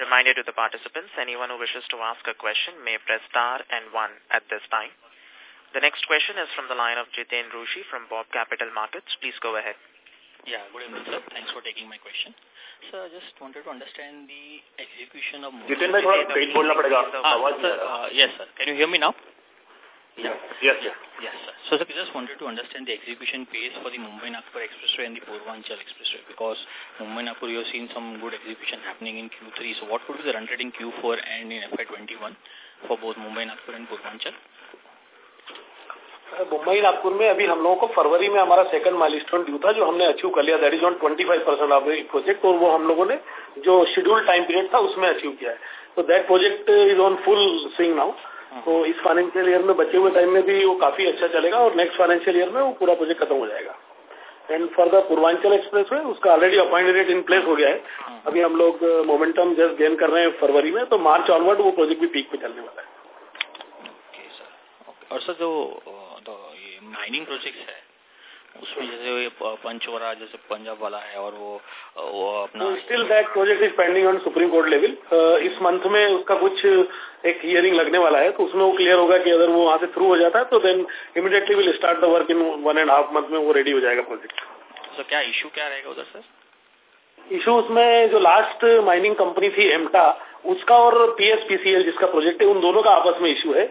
Reminder to the participants, anyone who wishes to ask a question may press star and one at this time. The next question is from the line of Jiten Rushi from Bob Capital Markets. Please go ahead. Yeah, good evening, sir. Thanks for taking my question. Sir, I just wanted to understand the execution of... Jiten, uh, yes, sir. Can you hear me now? Yeah. Yes, yes. Yes, sir. So, sir, I just wanted to understand the execution pace for the Mumbai-Nagpur Expressway and the Purvanchal Expressway because Mumbai-Nagpur, you've seen some good execution happening in Q3. So, what would be the run rate in Q4 and in FY21 for both Mumbai-Nagpur and Purvanchal? Mumbai Nagpur में अभी हम लोगों को फरवरी में हमारा second milestone due था, जो हमने अचीव कर लिया that is on 25 percent of project और वो हम लोगों ने जो शेड्यूल टाइम पीरियड था, उसमें अचीव किया है। तो that project is on full swing now तो इस फाइनेंशियल ईयर में बचे हुए टाइम में भी वो काफ़ी अच्छा चलेगा, और नेक्स्ट फाइनेंशियल ईयर में वो पूरा प्रोजेक्ट खत्म हो जाएगा। And for the Purvanchal expressway उसका ऑलरेडी अपॉइंटेड इन प्लेस हो गया है। अभी हम लोग मोमेंटम जस्ट गेन कर रहे हैं फरवरी में तो मार्च ऑनवर्ड वो प्रोजेक्ट भी पीक पे चलने वाला है। और सर, जो माइनिंग प्रोजेक्ट है। उसमें जैसे पंचवरा जैसे पंजाब वाला है और वो वो अपना still that project is pending on supreme court level इस मंथ में उसका कुछ एक हियरिंग लगने वाला है तो उसमें वो क्लियर होगा कि अगर वो वहाँ से थ्रू हो जाता है तो then immediately will start the work in one and half month में वो रेडी हो जाएगा प्रोजेक्ट तो क्या इशू क्या रहेगा उधर सर इशू उसमें जो लास्ट माइनिंग कंपनी थी एमटा उसका और पीएसपीसीएल जिसका प्रोजेक्ट है उन दोनों का आपस में इशू है।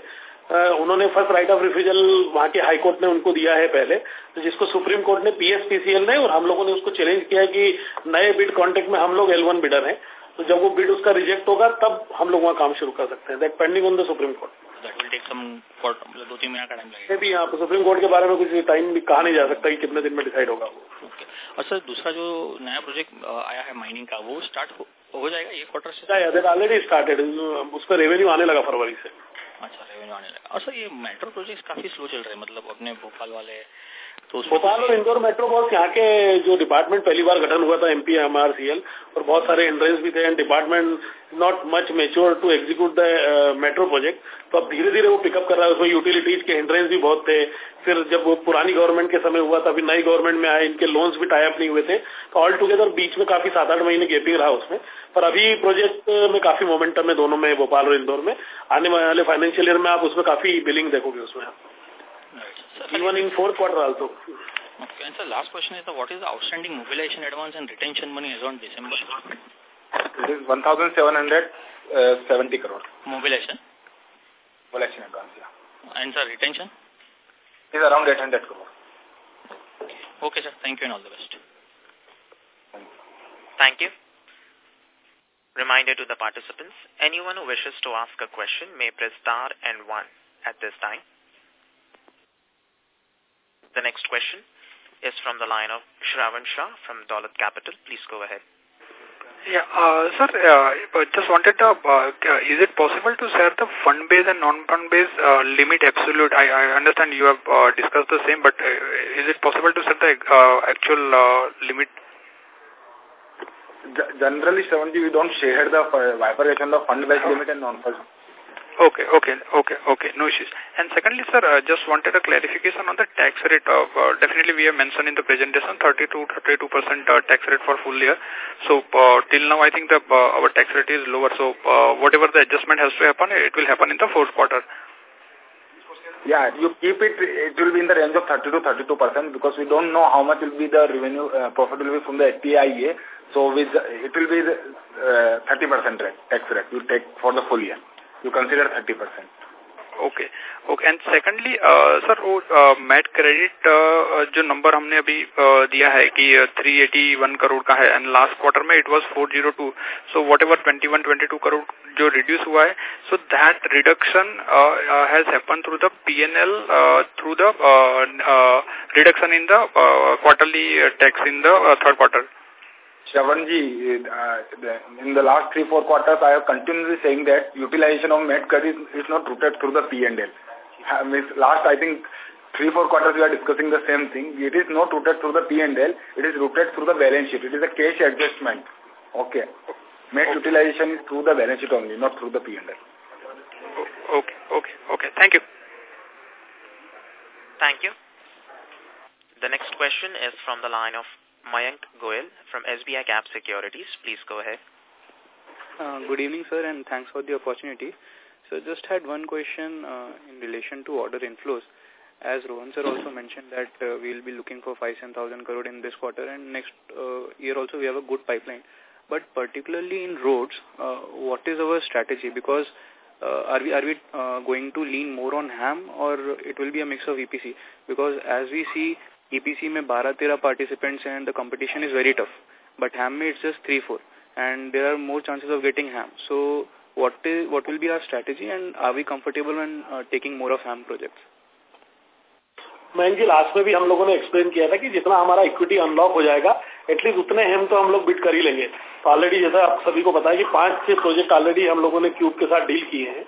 उन्होंने फ़र्स्ट राइट ऑफ़ रिफ्यूजल वहाँ के हाई कोर्ट ने उनको दिया है पहले तो जिसको सुप्रीम कोर्ट ने पीएसपीसीएल ने और हम लोगों ने उसको चैलेंज किया कि नए बिड कॉन्टेक्ट में हम लोग एल वन बिडर हैं। तो जब वो बिड उसका रिजेक्ट होगा तब हम लोग वहाँ काम शुरू कर सकते हैं। That pending on the supreme court दो तीन महीना का टाइम लगेगा। भी यहाँ सुप्रीम कोर्ट के बारे में कुछ टाइम भी कहा नहीं जा सकता कि कितने दिन में डिसाइड होगा वो। और सर दूसरा जो नया प्रोजेक्ट आया है माइनिंग का वो स्टार्ट हो, हो जाएगा ये क्वार्टर से? ऑलरेडी स्टार्टेड उस पर रेवेन्यू आने लगा फरवरी से। अच्छा रेवेन्यू आने लगा। और सर, ये मेट्रो प्रोजेक्ट काफ़ी स्लो चल रहे हैं मतलब अपने भोपाल वाले तो भोपाल और इंदौर मेट्रो बस यहाँ के जो डिपार्टमेंट पहली बार गठन हुआ था MP M R C L और बहुत सारे एंट्रेंस भी थे and department not much mature to execute the metro project तो अब धीरे धीरे वो पिकअप कर रहा है उसमें यूटिलिटीज के एंट्रेंस भी बहुत थे। फिर जब वो पुरानी गवर्नमेंट के समय हुआ था अभी नई गवर्नमेंट में आए इनके लोन्स भी टाइप नहीं हुए थे। तो ऑल टुगेदर बीच में काफ़ी सात आठ महीने गैपिंग रहा उसमें। पर अभी प्रोजेक्ट में काफ़ी मोमेंटम है दोनों में भोपाल और इंदौर में। आने वाले फाइनेंशियल ईयर में आप उसमें काफ़ी बिलिंग देखोगे उसमें। Even in fourth quarter also. Okay. And so last question is, the, what is the outstanding mobilization advance and retention money as on December? It is 1,770 crore. Mobilization? Mobilization advance, yeah. And the retention? It is around 800 crore. Okay, sir. Thank you and all the best. Thank you. Reminder to the participants, anyone who wishes to ask a question may press star and one at this time. The next question is from the line of Shravan Shah from Dolat Capital. Please go ahead. Yeah, uh, sir, uh, just wanted to, uh, is it possible to share the fund base and non-fund base uh, limit absolute? I, I understand you have uh, discussed the same, but uh, is it possible to set the uh, actual uh, limit? Generally, 70, we don't share the bifurcation of fund base limit and non-fund Okay, okay, okay, okay, no issues. And secondly, sir, uh, just wanted a clarification on the tax rate. Of, uh, definitely, we have mentioned in the presentation 32 32 percent uh, tax rate for full year. So uh, till now, I think the uh, our tax rate is lower. So uh, whatever the adjustment has to happen, it will happen in the fourth quarter. Yeah, you keep it, it will be in the range of 30 to 32 percent because we don't know how much will be the revenue, profit will be from the FPIA. So with it will be the 30 uh, percent rate, tax rate you take for the full year you consider 30%. Okay. Okay. And secondly, uh, sir, वो uh, MAT credit uh, जो number हमने अभी uh, दिया है कि uh, 381 crore का है and last quarter में it was 402 so whatever 21 22 crore जो रिड्यूस हुआ है so that reduction has happen through the PNL through the reduction in the quarterly tax in the third quarter Shravanji, uh, in the last three, four quarters, I have continuously saying that utilization of MAT credit is not routed through the P&L. Uh, last, I think, three, four quarters we are discussing the same thing. It is not routed through the P&L. It is routed through the balance sheet. It is a cash adjustment. Okay. MAT okay. utilization is through the balance sheet only, not through the P&L. Okay, okay, okay. Thank you. Thank you. The next question is from the line of Mayank Goel from SBI Cap Securities. Please go ahead. Uh, good evening, sir, and thanks for the opportunity. So just had one question uh, in relation to order inflows. As Rohan sir also mentioned that uh, we will be looking for 5,000 crore in this quarter and next uh, year also we have a good pipeline. But particularly in roads, uh, what is our strategy? Because uh, are we are we uh, going to lean more on HAM or it will be a mix of EPC? Because as we see EPC में 12-13 participants and the competition is very tough. But HAM में it's just 3-4 and there are more chances of getting HAM. So what is what will be our strategy and are we comfortable in uh, taking more of HAM projects? मैं जी last में भी हम लोगों ने explain किया था कि जितना हमारा इक्विटी अनलॉक हो जाएगा एटलीस्ट उतने हम तो हम लोग बिट कर ही लेंगे तो ऑलरेडी जैसा आप सभी को है कि पाँच छह प्रोजेक्ट ऑलरेडी हम लोगों ने क्यूब के साथ डील किए हैं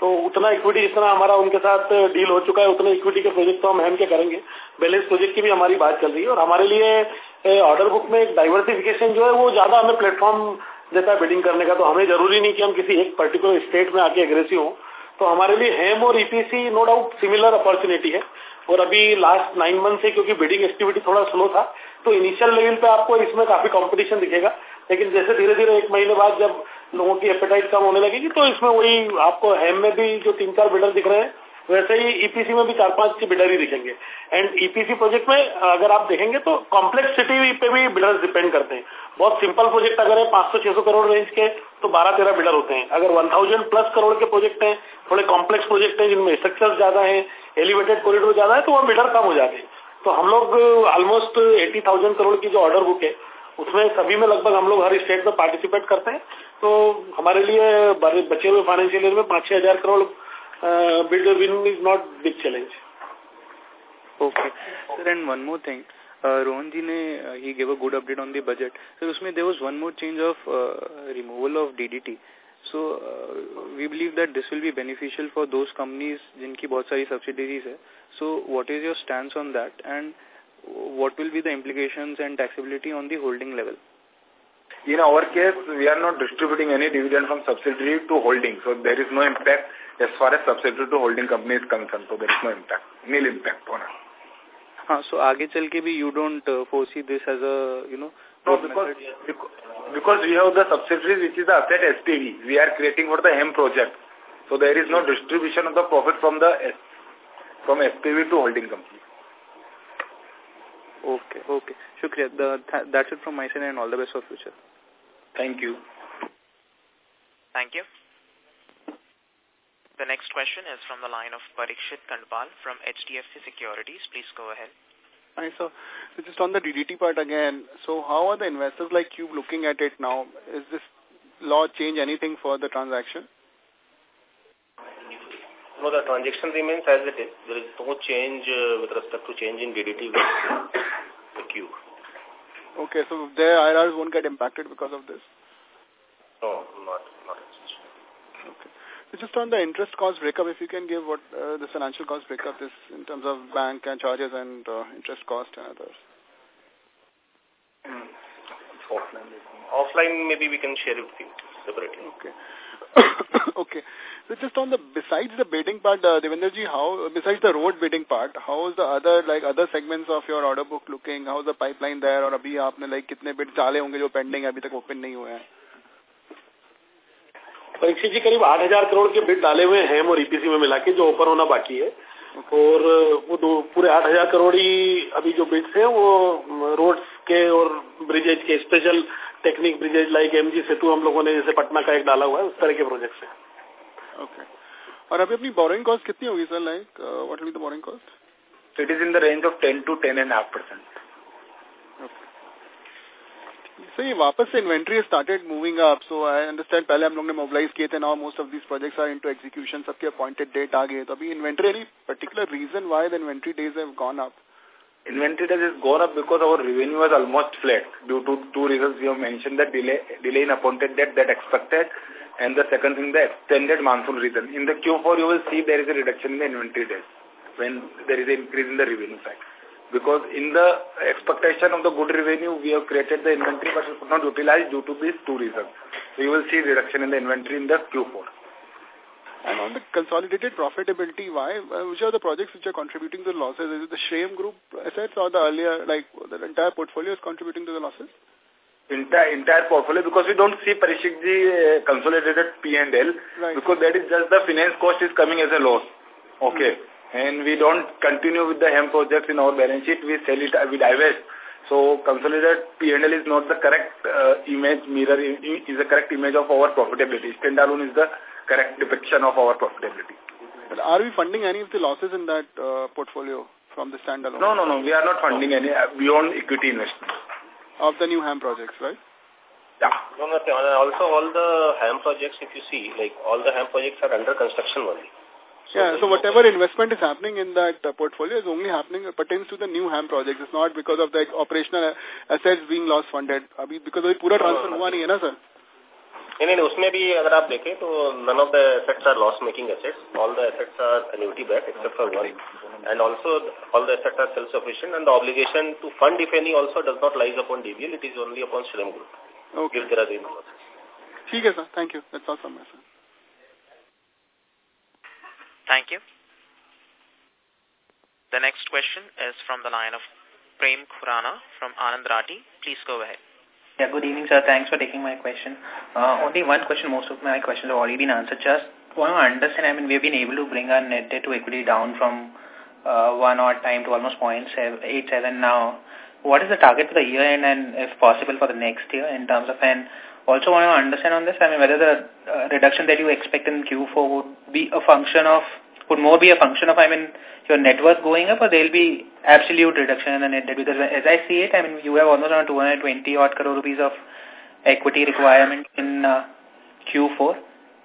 तो उतना इक्विटी जितना हमारा उनके साथ डील हो चुका है, उतने इक्विटी के प्रोजेक्ट तो हम हेम के करेंगे। बैलेंस प्रोजेक्ट की भी हमारी बात चल रही है और हमारे लिए ऑर्डर बुक में एक डाइवर्सिफिकेशन जो है, वो ज़्यादा हमें प्लेटफॉर्म देता है बिडिंग करने का तो हमें ज़रूरी नहीं कि हम किसी एक पर्टिकुलर स्टेट में आके एग्रेसिव हो। तो हमारे लिए हेम और EPC no doubt similar opportunity है। और अभी लास्ट नाइन मंथ से क्योंकि बिडिंग एक्टिविटी थोड़ा स्लो था तो इनिशियल लेवल पे आपको इसमें काफ़ी कंपटीशन दिखेगा। लेकिन जैसे धीरे धीरे एक महीने बाद जब लोगों की एपेटाइट कम होने लगेगी तो इसमें वही आपको हेम में भी जो तीन चार बिल्डर दिख रहे हैं, वैसे ही ईपीसी में भी चार पाँच बिल्डर ही दिखेंगे। एंड ईपीसी प्रोजेक्ट में अगर आप देखेंगे तो कॉम्प्लेक्सिटी पे भी बिडर्स डिपेंड करते हैं। बहुत सिंपल प्रोजेक्ट अगर है, पाँच सौ, छह सौ करोड़ रेंज के तो बारह तेरह बिल्डर होते हैं। अगर वन थाउज़ेंड प्लस करोड़ के प्रोजेक्ट हैं, थोड़े कॉम्प्लेक्स प्रोजेक्ट हैं, जिनमें स्ट्रक्चर ज़्यादा है एलिवेटेड कॉरिडोर ज़्यादा है तो वो बिल्डर कम हो जाते हैं। तो हम लोग ऑलमोस्ट एटी थाउज़ेंड करोड़ की जो ऑर्डर बुक है, उसमें सभी में लगभग हम लोग हर स्टेट में पार्टिसिपेट करते हैं। तो हमारे लिए बचे हुए फाइनेंशियल ईयर में पाँच छह हज़ार crore build win is not big challenge okay sir and one more thing Rohan ji ने ही gave a good update on the budget sir उसमें there was one more change of removal of DDT so we believe that this will be beneficial for those companies जिनकी बहुत सारी subsidies है. So what is your stand on that and what will be the implications and taxability on the holding level? In our case, we are not distributing any dividend from subsidiary to holding. So there is no impact as far as subsidiary to holding company is concerned. So there is no impact, nil impact on us. Haan, so आगे चल के भी you don't uh, foresee this as a, you know, no, because, because we have the subsidiaries which is the asset SPV. We are creating for the M project. So there is no distribution of the profit from the from SPV to holding company. Okay, okay. Shukriya. The, th that's it from my side and all the best for future. Thank you. Thank you. The next question is from the line of Parikshit Kandpal from HDFC Securities. Please go ahead. Hi, sir. So just on the DDT part again, so how are the investors like you looking at it now? Is this law change anything for the transaction? No, the transaction remains as it is. There is no change uh, with respect to change in DDT with the Cube. Okay, so their IRRs won't get impacted because of this? No, not, not Okay. So just on the interest cost breakup, if you can give what uh, the financial cost breakup is in terms of bank and charges and uh, interest cost and others. Mm. Offline. Offline, maybe we can share it with you separately. Okay. [coughs] okay. So just on the, besides the bidding part, uh, Devendraji, how, besides the road bidding part, how is the other, like, other segments of your order book looking? How is the pipeline there? Or abhi aapne, like, kitne bid डाले होंगे जो pending है, अभी तक open नहीं हुए हैं? परीक्षित जी करीब 8000 करोड़ के बिड डाले हुए हैं और ईपीसी में मिला के जो ओपन होना बाकी है और वो दो पूरे 8000 करोड़ ही अभी जो बिड्स हैं वो रोड्स के और ब्रिजेज के special technique bridges like MG Setu हम लोगों ने जैसे पटना का एक डाला हुआ है उस तरह के प्रोजेक्ट है ओके और अभी अपनी बोरिंग कॉस्ट कितनी होगी sir like what will be the borrowing cost it is in the range of 10 to 10 and half percent So ये वापस से inventory started moving up so I understand पहले हम लोग ने मोबिलाइज किए थे now most of these projects are into execution सबके अपॉइंटेड डेट आ गए तो अभी inventory any particular reason why the inventory days have gone up Inventory days has gone up because our revenue was almost flat due to two reasons we have mentioned that delay delay in appointed debt that expected and the second thing the extended monsoon reason. In the Q4 you will see there is a reduction in the inventory days when there is an increase in the revenue side. because in the expectation of the good revenue, we have created the inventory, but we could not utilize due to these two reasons. So you will see reduction in the inventory in the Q4. And on the consolidated profitability, why, uh, which are the projects which are contributing to the losses? Is it the Shrem Group assets or the earlier, like the entire portfolio is contributing to the losses? Entire, entire portfolio because we don't see Parishikji uh, consolidated P&L right. because that is just the finance cost is coming as a loss. Okay. Hmm and we don't continue with the HAM projects in our balance sheet, we sell it, we divest. So consolidated P&L is not the correct uh, image, mirror is the correct image of our profitability. Standalone is the correct depiction of our profitability. But are we funding any of the losses in that uh, portfolio from the standalone? No, no, no. We are not funding any uh, beyond equity investment of the new HAM projects, right? Yeah. No, no, Also, all the HAM projects, if you see, like all the HAM projects are under construction only. So yeah, so whatever investment is happening in that uh, portfolio is only happening uh, pertains to the new HAM projects. It's not because of the like, operational assets being loss funded. Abhi because of pura transfer hua nahi hai na sir. नहीं नहीं उसमें भी अगर आप देखें तो none of the assets are loss making assets all the assets are annuity backed except for one and also all the assets are self sufficient and the obligation to fund if any also does not lies upon DBL it is only upon Shrem Group okay. if there are any losses. ठीक है sir thank you that's all from my sir thank you the next question is from the Prem Khurana from Anand Rathi. Please go ahead. Yeah, good evening, sir. Thanks for taking my question. Uh, only one question. Most of my questions have already been answered. Just want to understand, I mean, we've been able to bring our net debt to equity down from uh, one odd time to almost 0.87 now. What is the target for the year end and if possible for the next year in terms of, and also want to understand on this, I mean, whether the uh, reduction that you expect in Q4 would be a function of, would more be a function of, I mean, your net worth going up or there will be absolute reduction in the net debt? Because as I see it, I mean, you have almost around 220 odd crore rupees of equity requirement in uh, Q4.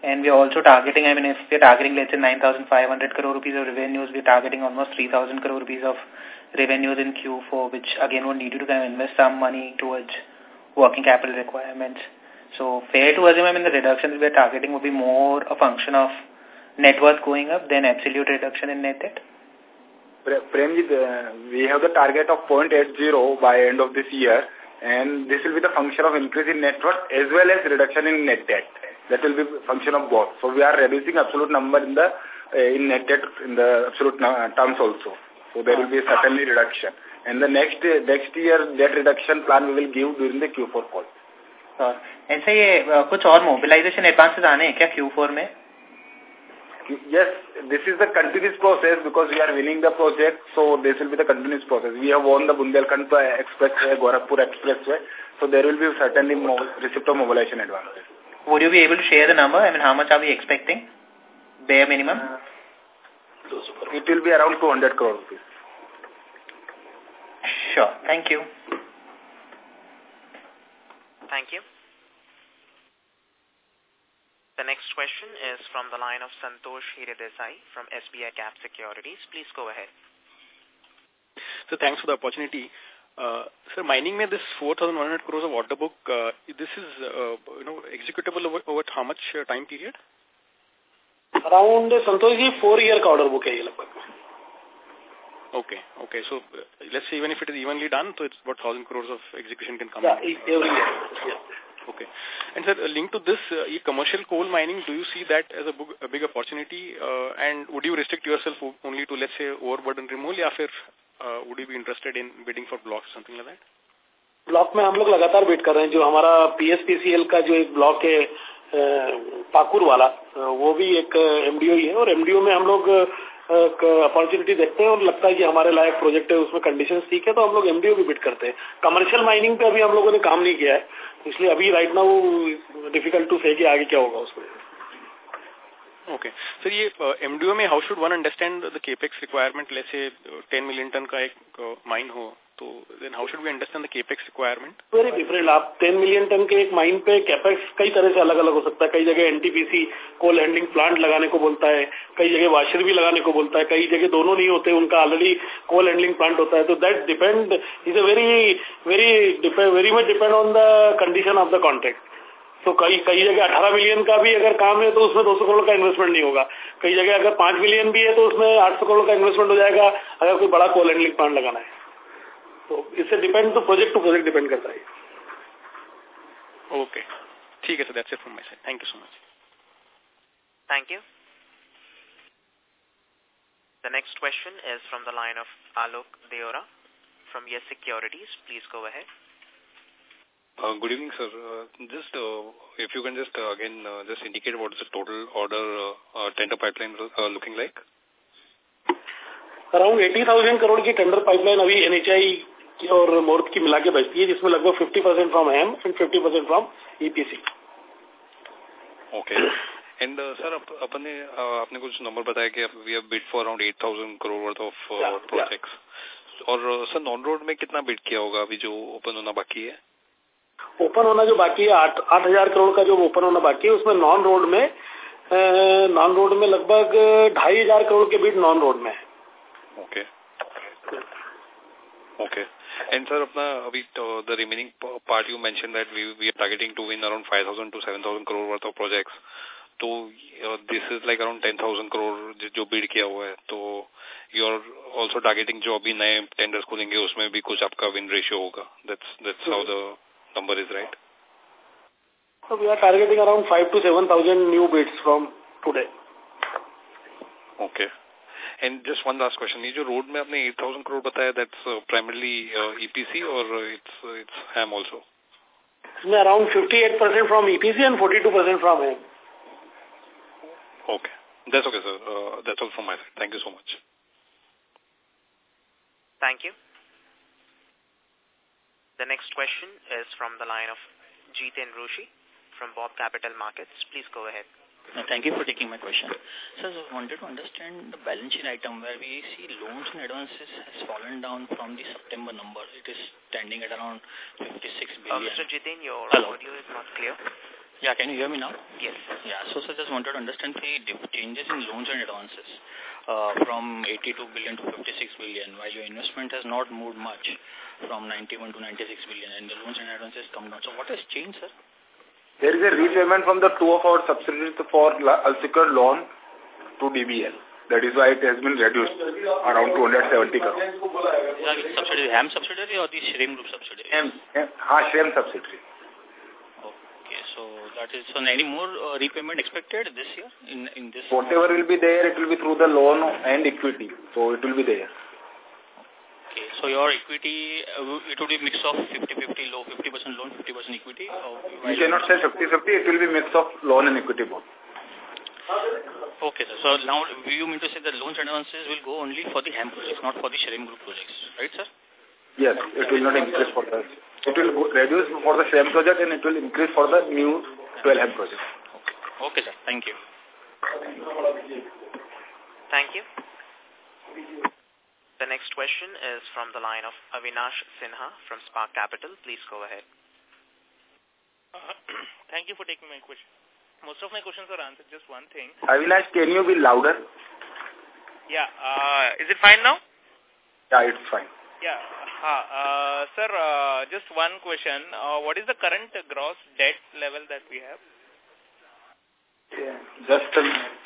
And we are also targeting, I mean, if we're targeting, let's say, 9,500 crore rupees of revenues, we're targeting almost 3,000 crore rupees of revenues in Q4, which again would need you to kind of invest some money towards working capital requirements. So fair to assume, I mean, the reduction we're targeting would be more a function of net worth going up than absolute reduction in net debt? Premjit, uh, we have the target of 0.80 by end of this year, and this will be the function of increase in net worth as well as reduction in net debt. That will be function of both. So we are reducing absolute number in the uh, in net debt in the absolute terms also. So there will be certainly reduction. And the next next year debt reduction plan we will give during the Q4 call. ऐसे ये कुछ और mobilisation advances आने हैं क्या Q4 में Yes, this is the continuous process because we are winning the project, so this will be the continuous process. We have won the Bundelkhand Expressway, Gorakhpur Expressway, so there will be certainly receipt of mobilization advances. Would you be able to share the number? I mean, how much are we expecting? Bare minimum? Uh, it will be around 200 crore rupees. Sure. Thank you. Thank you. The next question is from the line of Santosh Hiredesai from SBI Cap Securities. Please go ahead. So thanks for the opportunity. Uh, sir, mining में this 4,100 crores of order book, uh, this is uh, you know executable over, over how much uh, time period? Around Santosh four year order book hai ye Okay, okay. So uh, let's say even if it is evenly done, so it's about 1,000 crores of execution can come. Yeah, every year. Yeah. Okay. And sir, linked to this, uh, commercial coal mining, do you see that as a, big, a big opportunity? Uh, and would you restrict yourself only to, let's say, overburden removal, या फिर uh, would you be interested in bidding for blocks, something like that? Block में हम लोग लगातार bid कर रहे हैं जो हमारा पीएसपीसीएल का जो एक ब्लॉक है पाकुर वाला वो भी एक एमडीओ ही है और एमडीओ में हम लोग अपॉर्चुनिटी देखते हैं और लगता है कि हमारे लायक प्रोजेक्ट है, उसमें कंडीशन ठीक है तो हम लोग एमडीओ भी बिट करते हैं। कमर्शियल माइनिंग पे अभी हम लोगों ने काम नहीं किया है इसलिए अभी राइट ना वो डिफ़िकल्ट टू से कि आगे क्या होगा उसमें। ओके सर ये एमडीओ में how should one understand the capex requirement let's say 10 million ton का एक माइन हो तो then how should we understand the capex requirement very different आप 10 मिलियन टन के एक माइन पे कैपेक्स कई तरह से अलग अलग हो सकता है। कई जगह एनटीपीसी कोल हैंडलिंग प्लांट लगाने को बोलता है, कई जगह वाशर भी लगाने को बोलता है, कई जगह दोनों नहीं होते, उनका ऑलरेडी कोल हैंडलिंग प्लांट होता है। तो that depend is a very very very much depend on the condition of the contract तो कई कई जगह अठारह मिलियन का भी अगर काम है तो उसमें दो सौ करोड़ का इन्वेस्टमेंट नहीं होगा। कई जगह अगर पाँच मिलियन भी है तो उसमें आठ सौ करोड़ का इन्वेस्टमेंट हो जाएगा, अगर कोई बड़ा कोल हैंडलिंग प्लांट लगाना है। तो इससे डिपेंड तो प्रोजेक्ट टू प्रोजेक्ट डिपेंड करता है ओके ठीक है sir that's it from my side thank you so much thank you The next question is from the line of Alok Deora from Yes Securities. Please go ahead. Uh, good evening, sir. Uh, just uh, if you can just uh, again uh, just indicate what is the total order uh, uh, tender pipeline uh, looking like? Around 80,000 crore की tender pipeline अभी NHI की और मोर्थ की मिला के बचती है जिसमें लगभग 50 percent from M and 50 percent from EPC okay and sir अपन आपने कुछ नंबर बताया कि we have bid for around 8000 crore worth of projects और सर नॉन रोड में कितना बिड किया होगा अभी जो ओपन होना बाकी है? ओपन होना जो बाकी है आठ आठ हज़ार करोड़ का जो ओपन होना बाकी है उसमें नॉन रोड में नॉन रोड में लगभग ढाई हज़ार करोड़ के बिड नॉन रोड में है। Okay okay एंड सर अपना अभी the remaining part you mention that we we are targeting to win around 5000 to 7000 crore worth of projects तो this is like around 10000 crore जो बिड किया हुआ है तो यू आर ऑल्सो टारगेटिंग जो अभी नए टेंडर्स खुलेंगे उसमें भी कुछ आपका विन रेशियो होगा that's that's how the number is right? So we are targeting around 5 to 7,000 new bids from today. Okay. And just one last question. Is your road map 8,000 crore bataya, that's uh, primarily uh, EPC or uh, it's, uh, it's HAM also? Around 58% from EPC and 42% from HAM. Okay. That's okay, sir. Uh, that's all from my side. Thank you so much. Thank you. The next question is from the line of Jiten Rushi from Bob Capital Markets. Please go ahead. Uh, thank you for taking my question. So I wanted to understand the balance sheet item where we see loans and advances has fallen down from the September number. It is standing at around 56 billion. Uh, Mr. Jiten, your Hello. audio is not clear. Yeah, can you hear me now? Yes. Yeah, so I just wanted to understand the changes in loans and advances uh, from 82 billion to 56 billion, while your investment has not moved much from 91 to 96 billion, and the loans and advances come down. So what has changed, sir? There is a repayment from the two of our subsidiaries for unsecured loan to DBL. That is why it has been reduced around 270 crore. Yeah, subsidiary, HAM subsidiary or the Shrem Group subsidiary? HAM, HAM, Shrem subsidiary. Okay, so that is, so any more uh, repayment expected this year in, in this? Whatever will be there, it will be through the loan and equity. So it will be there. Okay, so your equity, uh, it will be mix of 50-50 low, 50% loan, 50% equity? Or you cannot say 50-50, it will be mix of loan and equity both. Okay, sir. So now you mean to say that loans and advances will go only for the HAM projects, not for the Shrem Group projects, right, sir? Yes, it will not increase for the it will reduce for the same project and it will increase for the new 12 HAM project. Okay. okay, sir. Thank you. Thank you. The next question is from the line of Avinash Sinha from Spark Capital. Please go ahead. Uh, [clears throat] thank you for taking my question. Most of my questions are answered. Just one thing. Avinash, can you be louder? Yeah. Uh, is it fine now? Yeah, it's fine. Yeah. Uh, sir, uh, just one question. Uh, what is the current gross debt level that we have? Yeah, just a minute.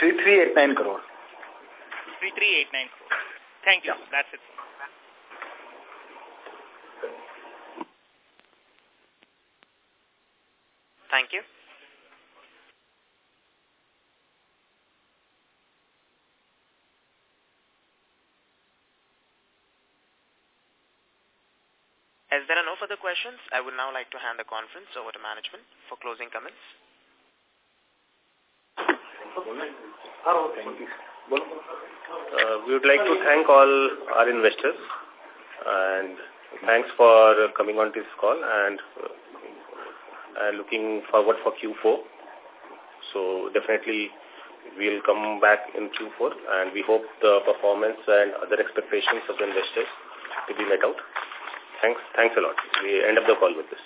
3389 crore. 3389 crore. Thank you. Yeah. That's it. Thank you. As there are no further questions, I would now like to hand the conference over to management for closing comments. Uh, we would like to thank all our investors and thanks for coming on this call and uh, looking forward for Q4. So definitely we'll come back in Q4 and we hope the performance and other expectations of the investors to be met out. Thanks. Thanks a lot. We end up the call with this.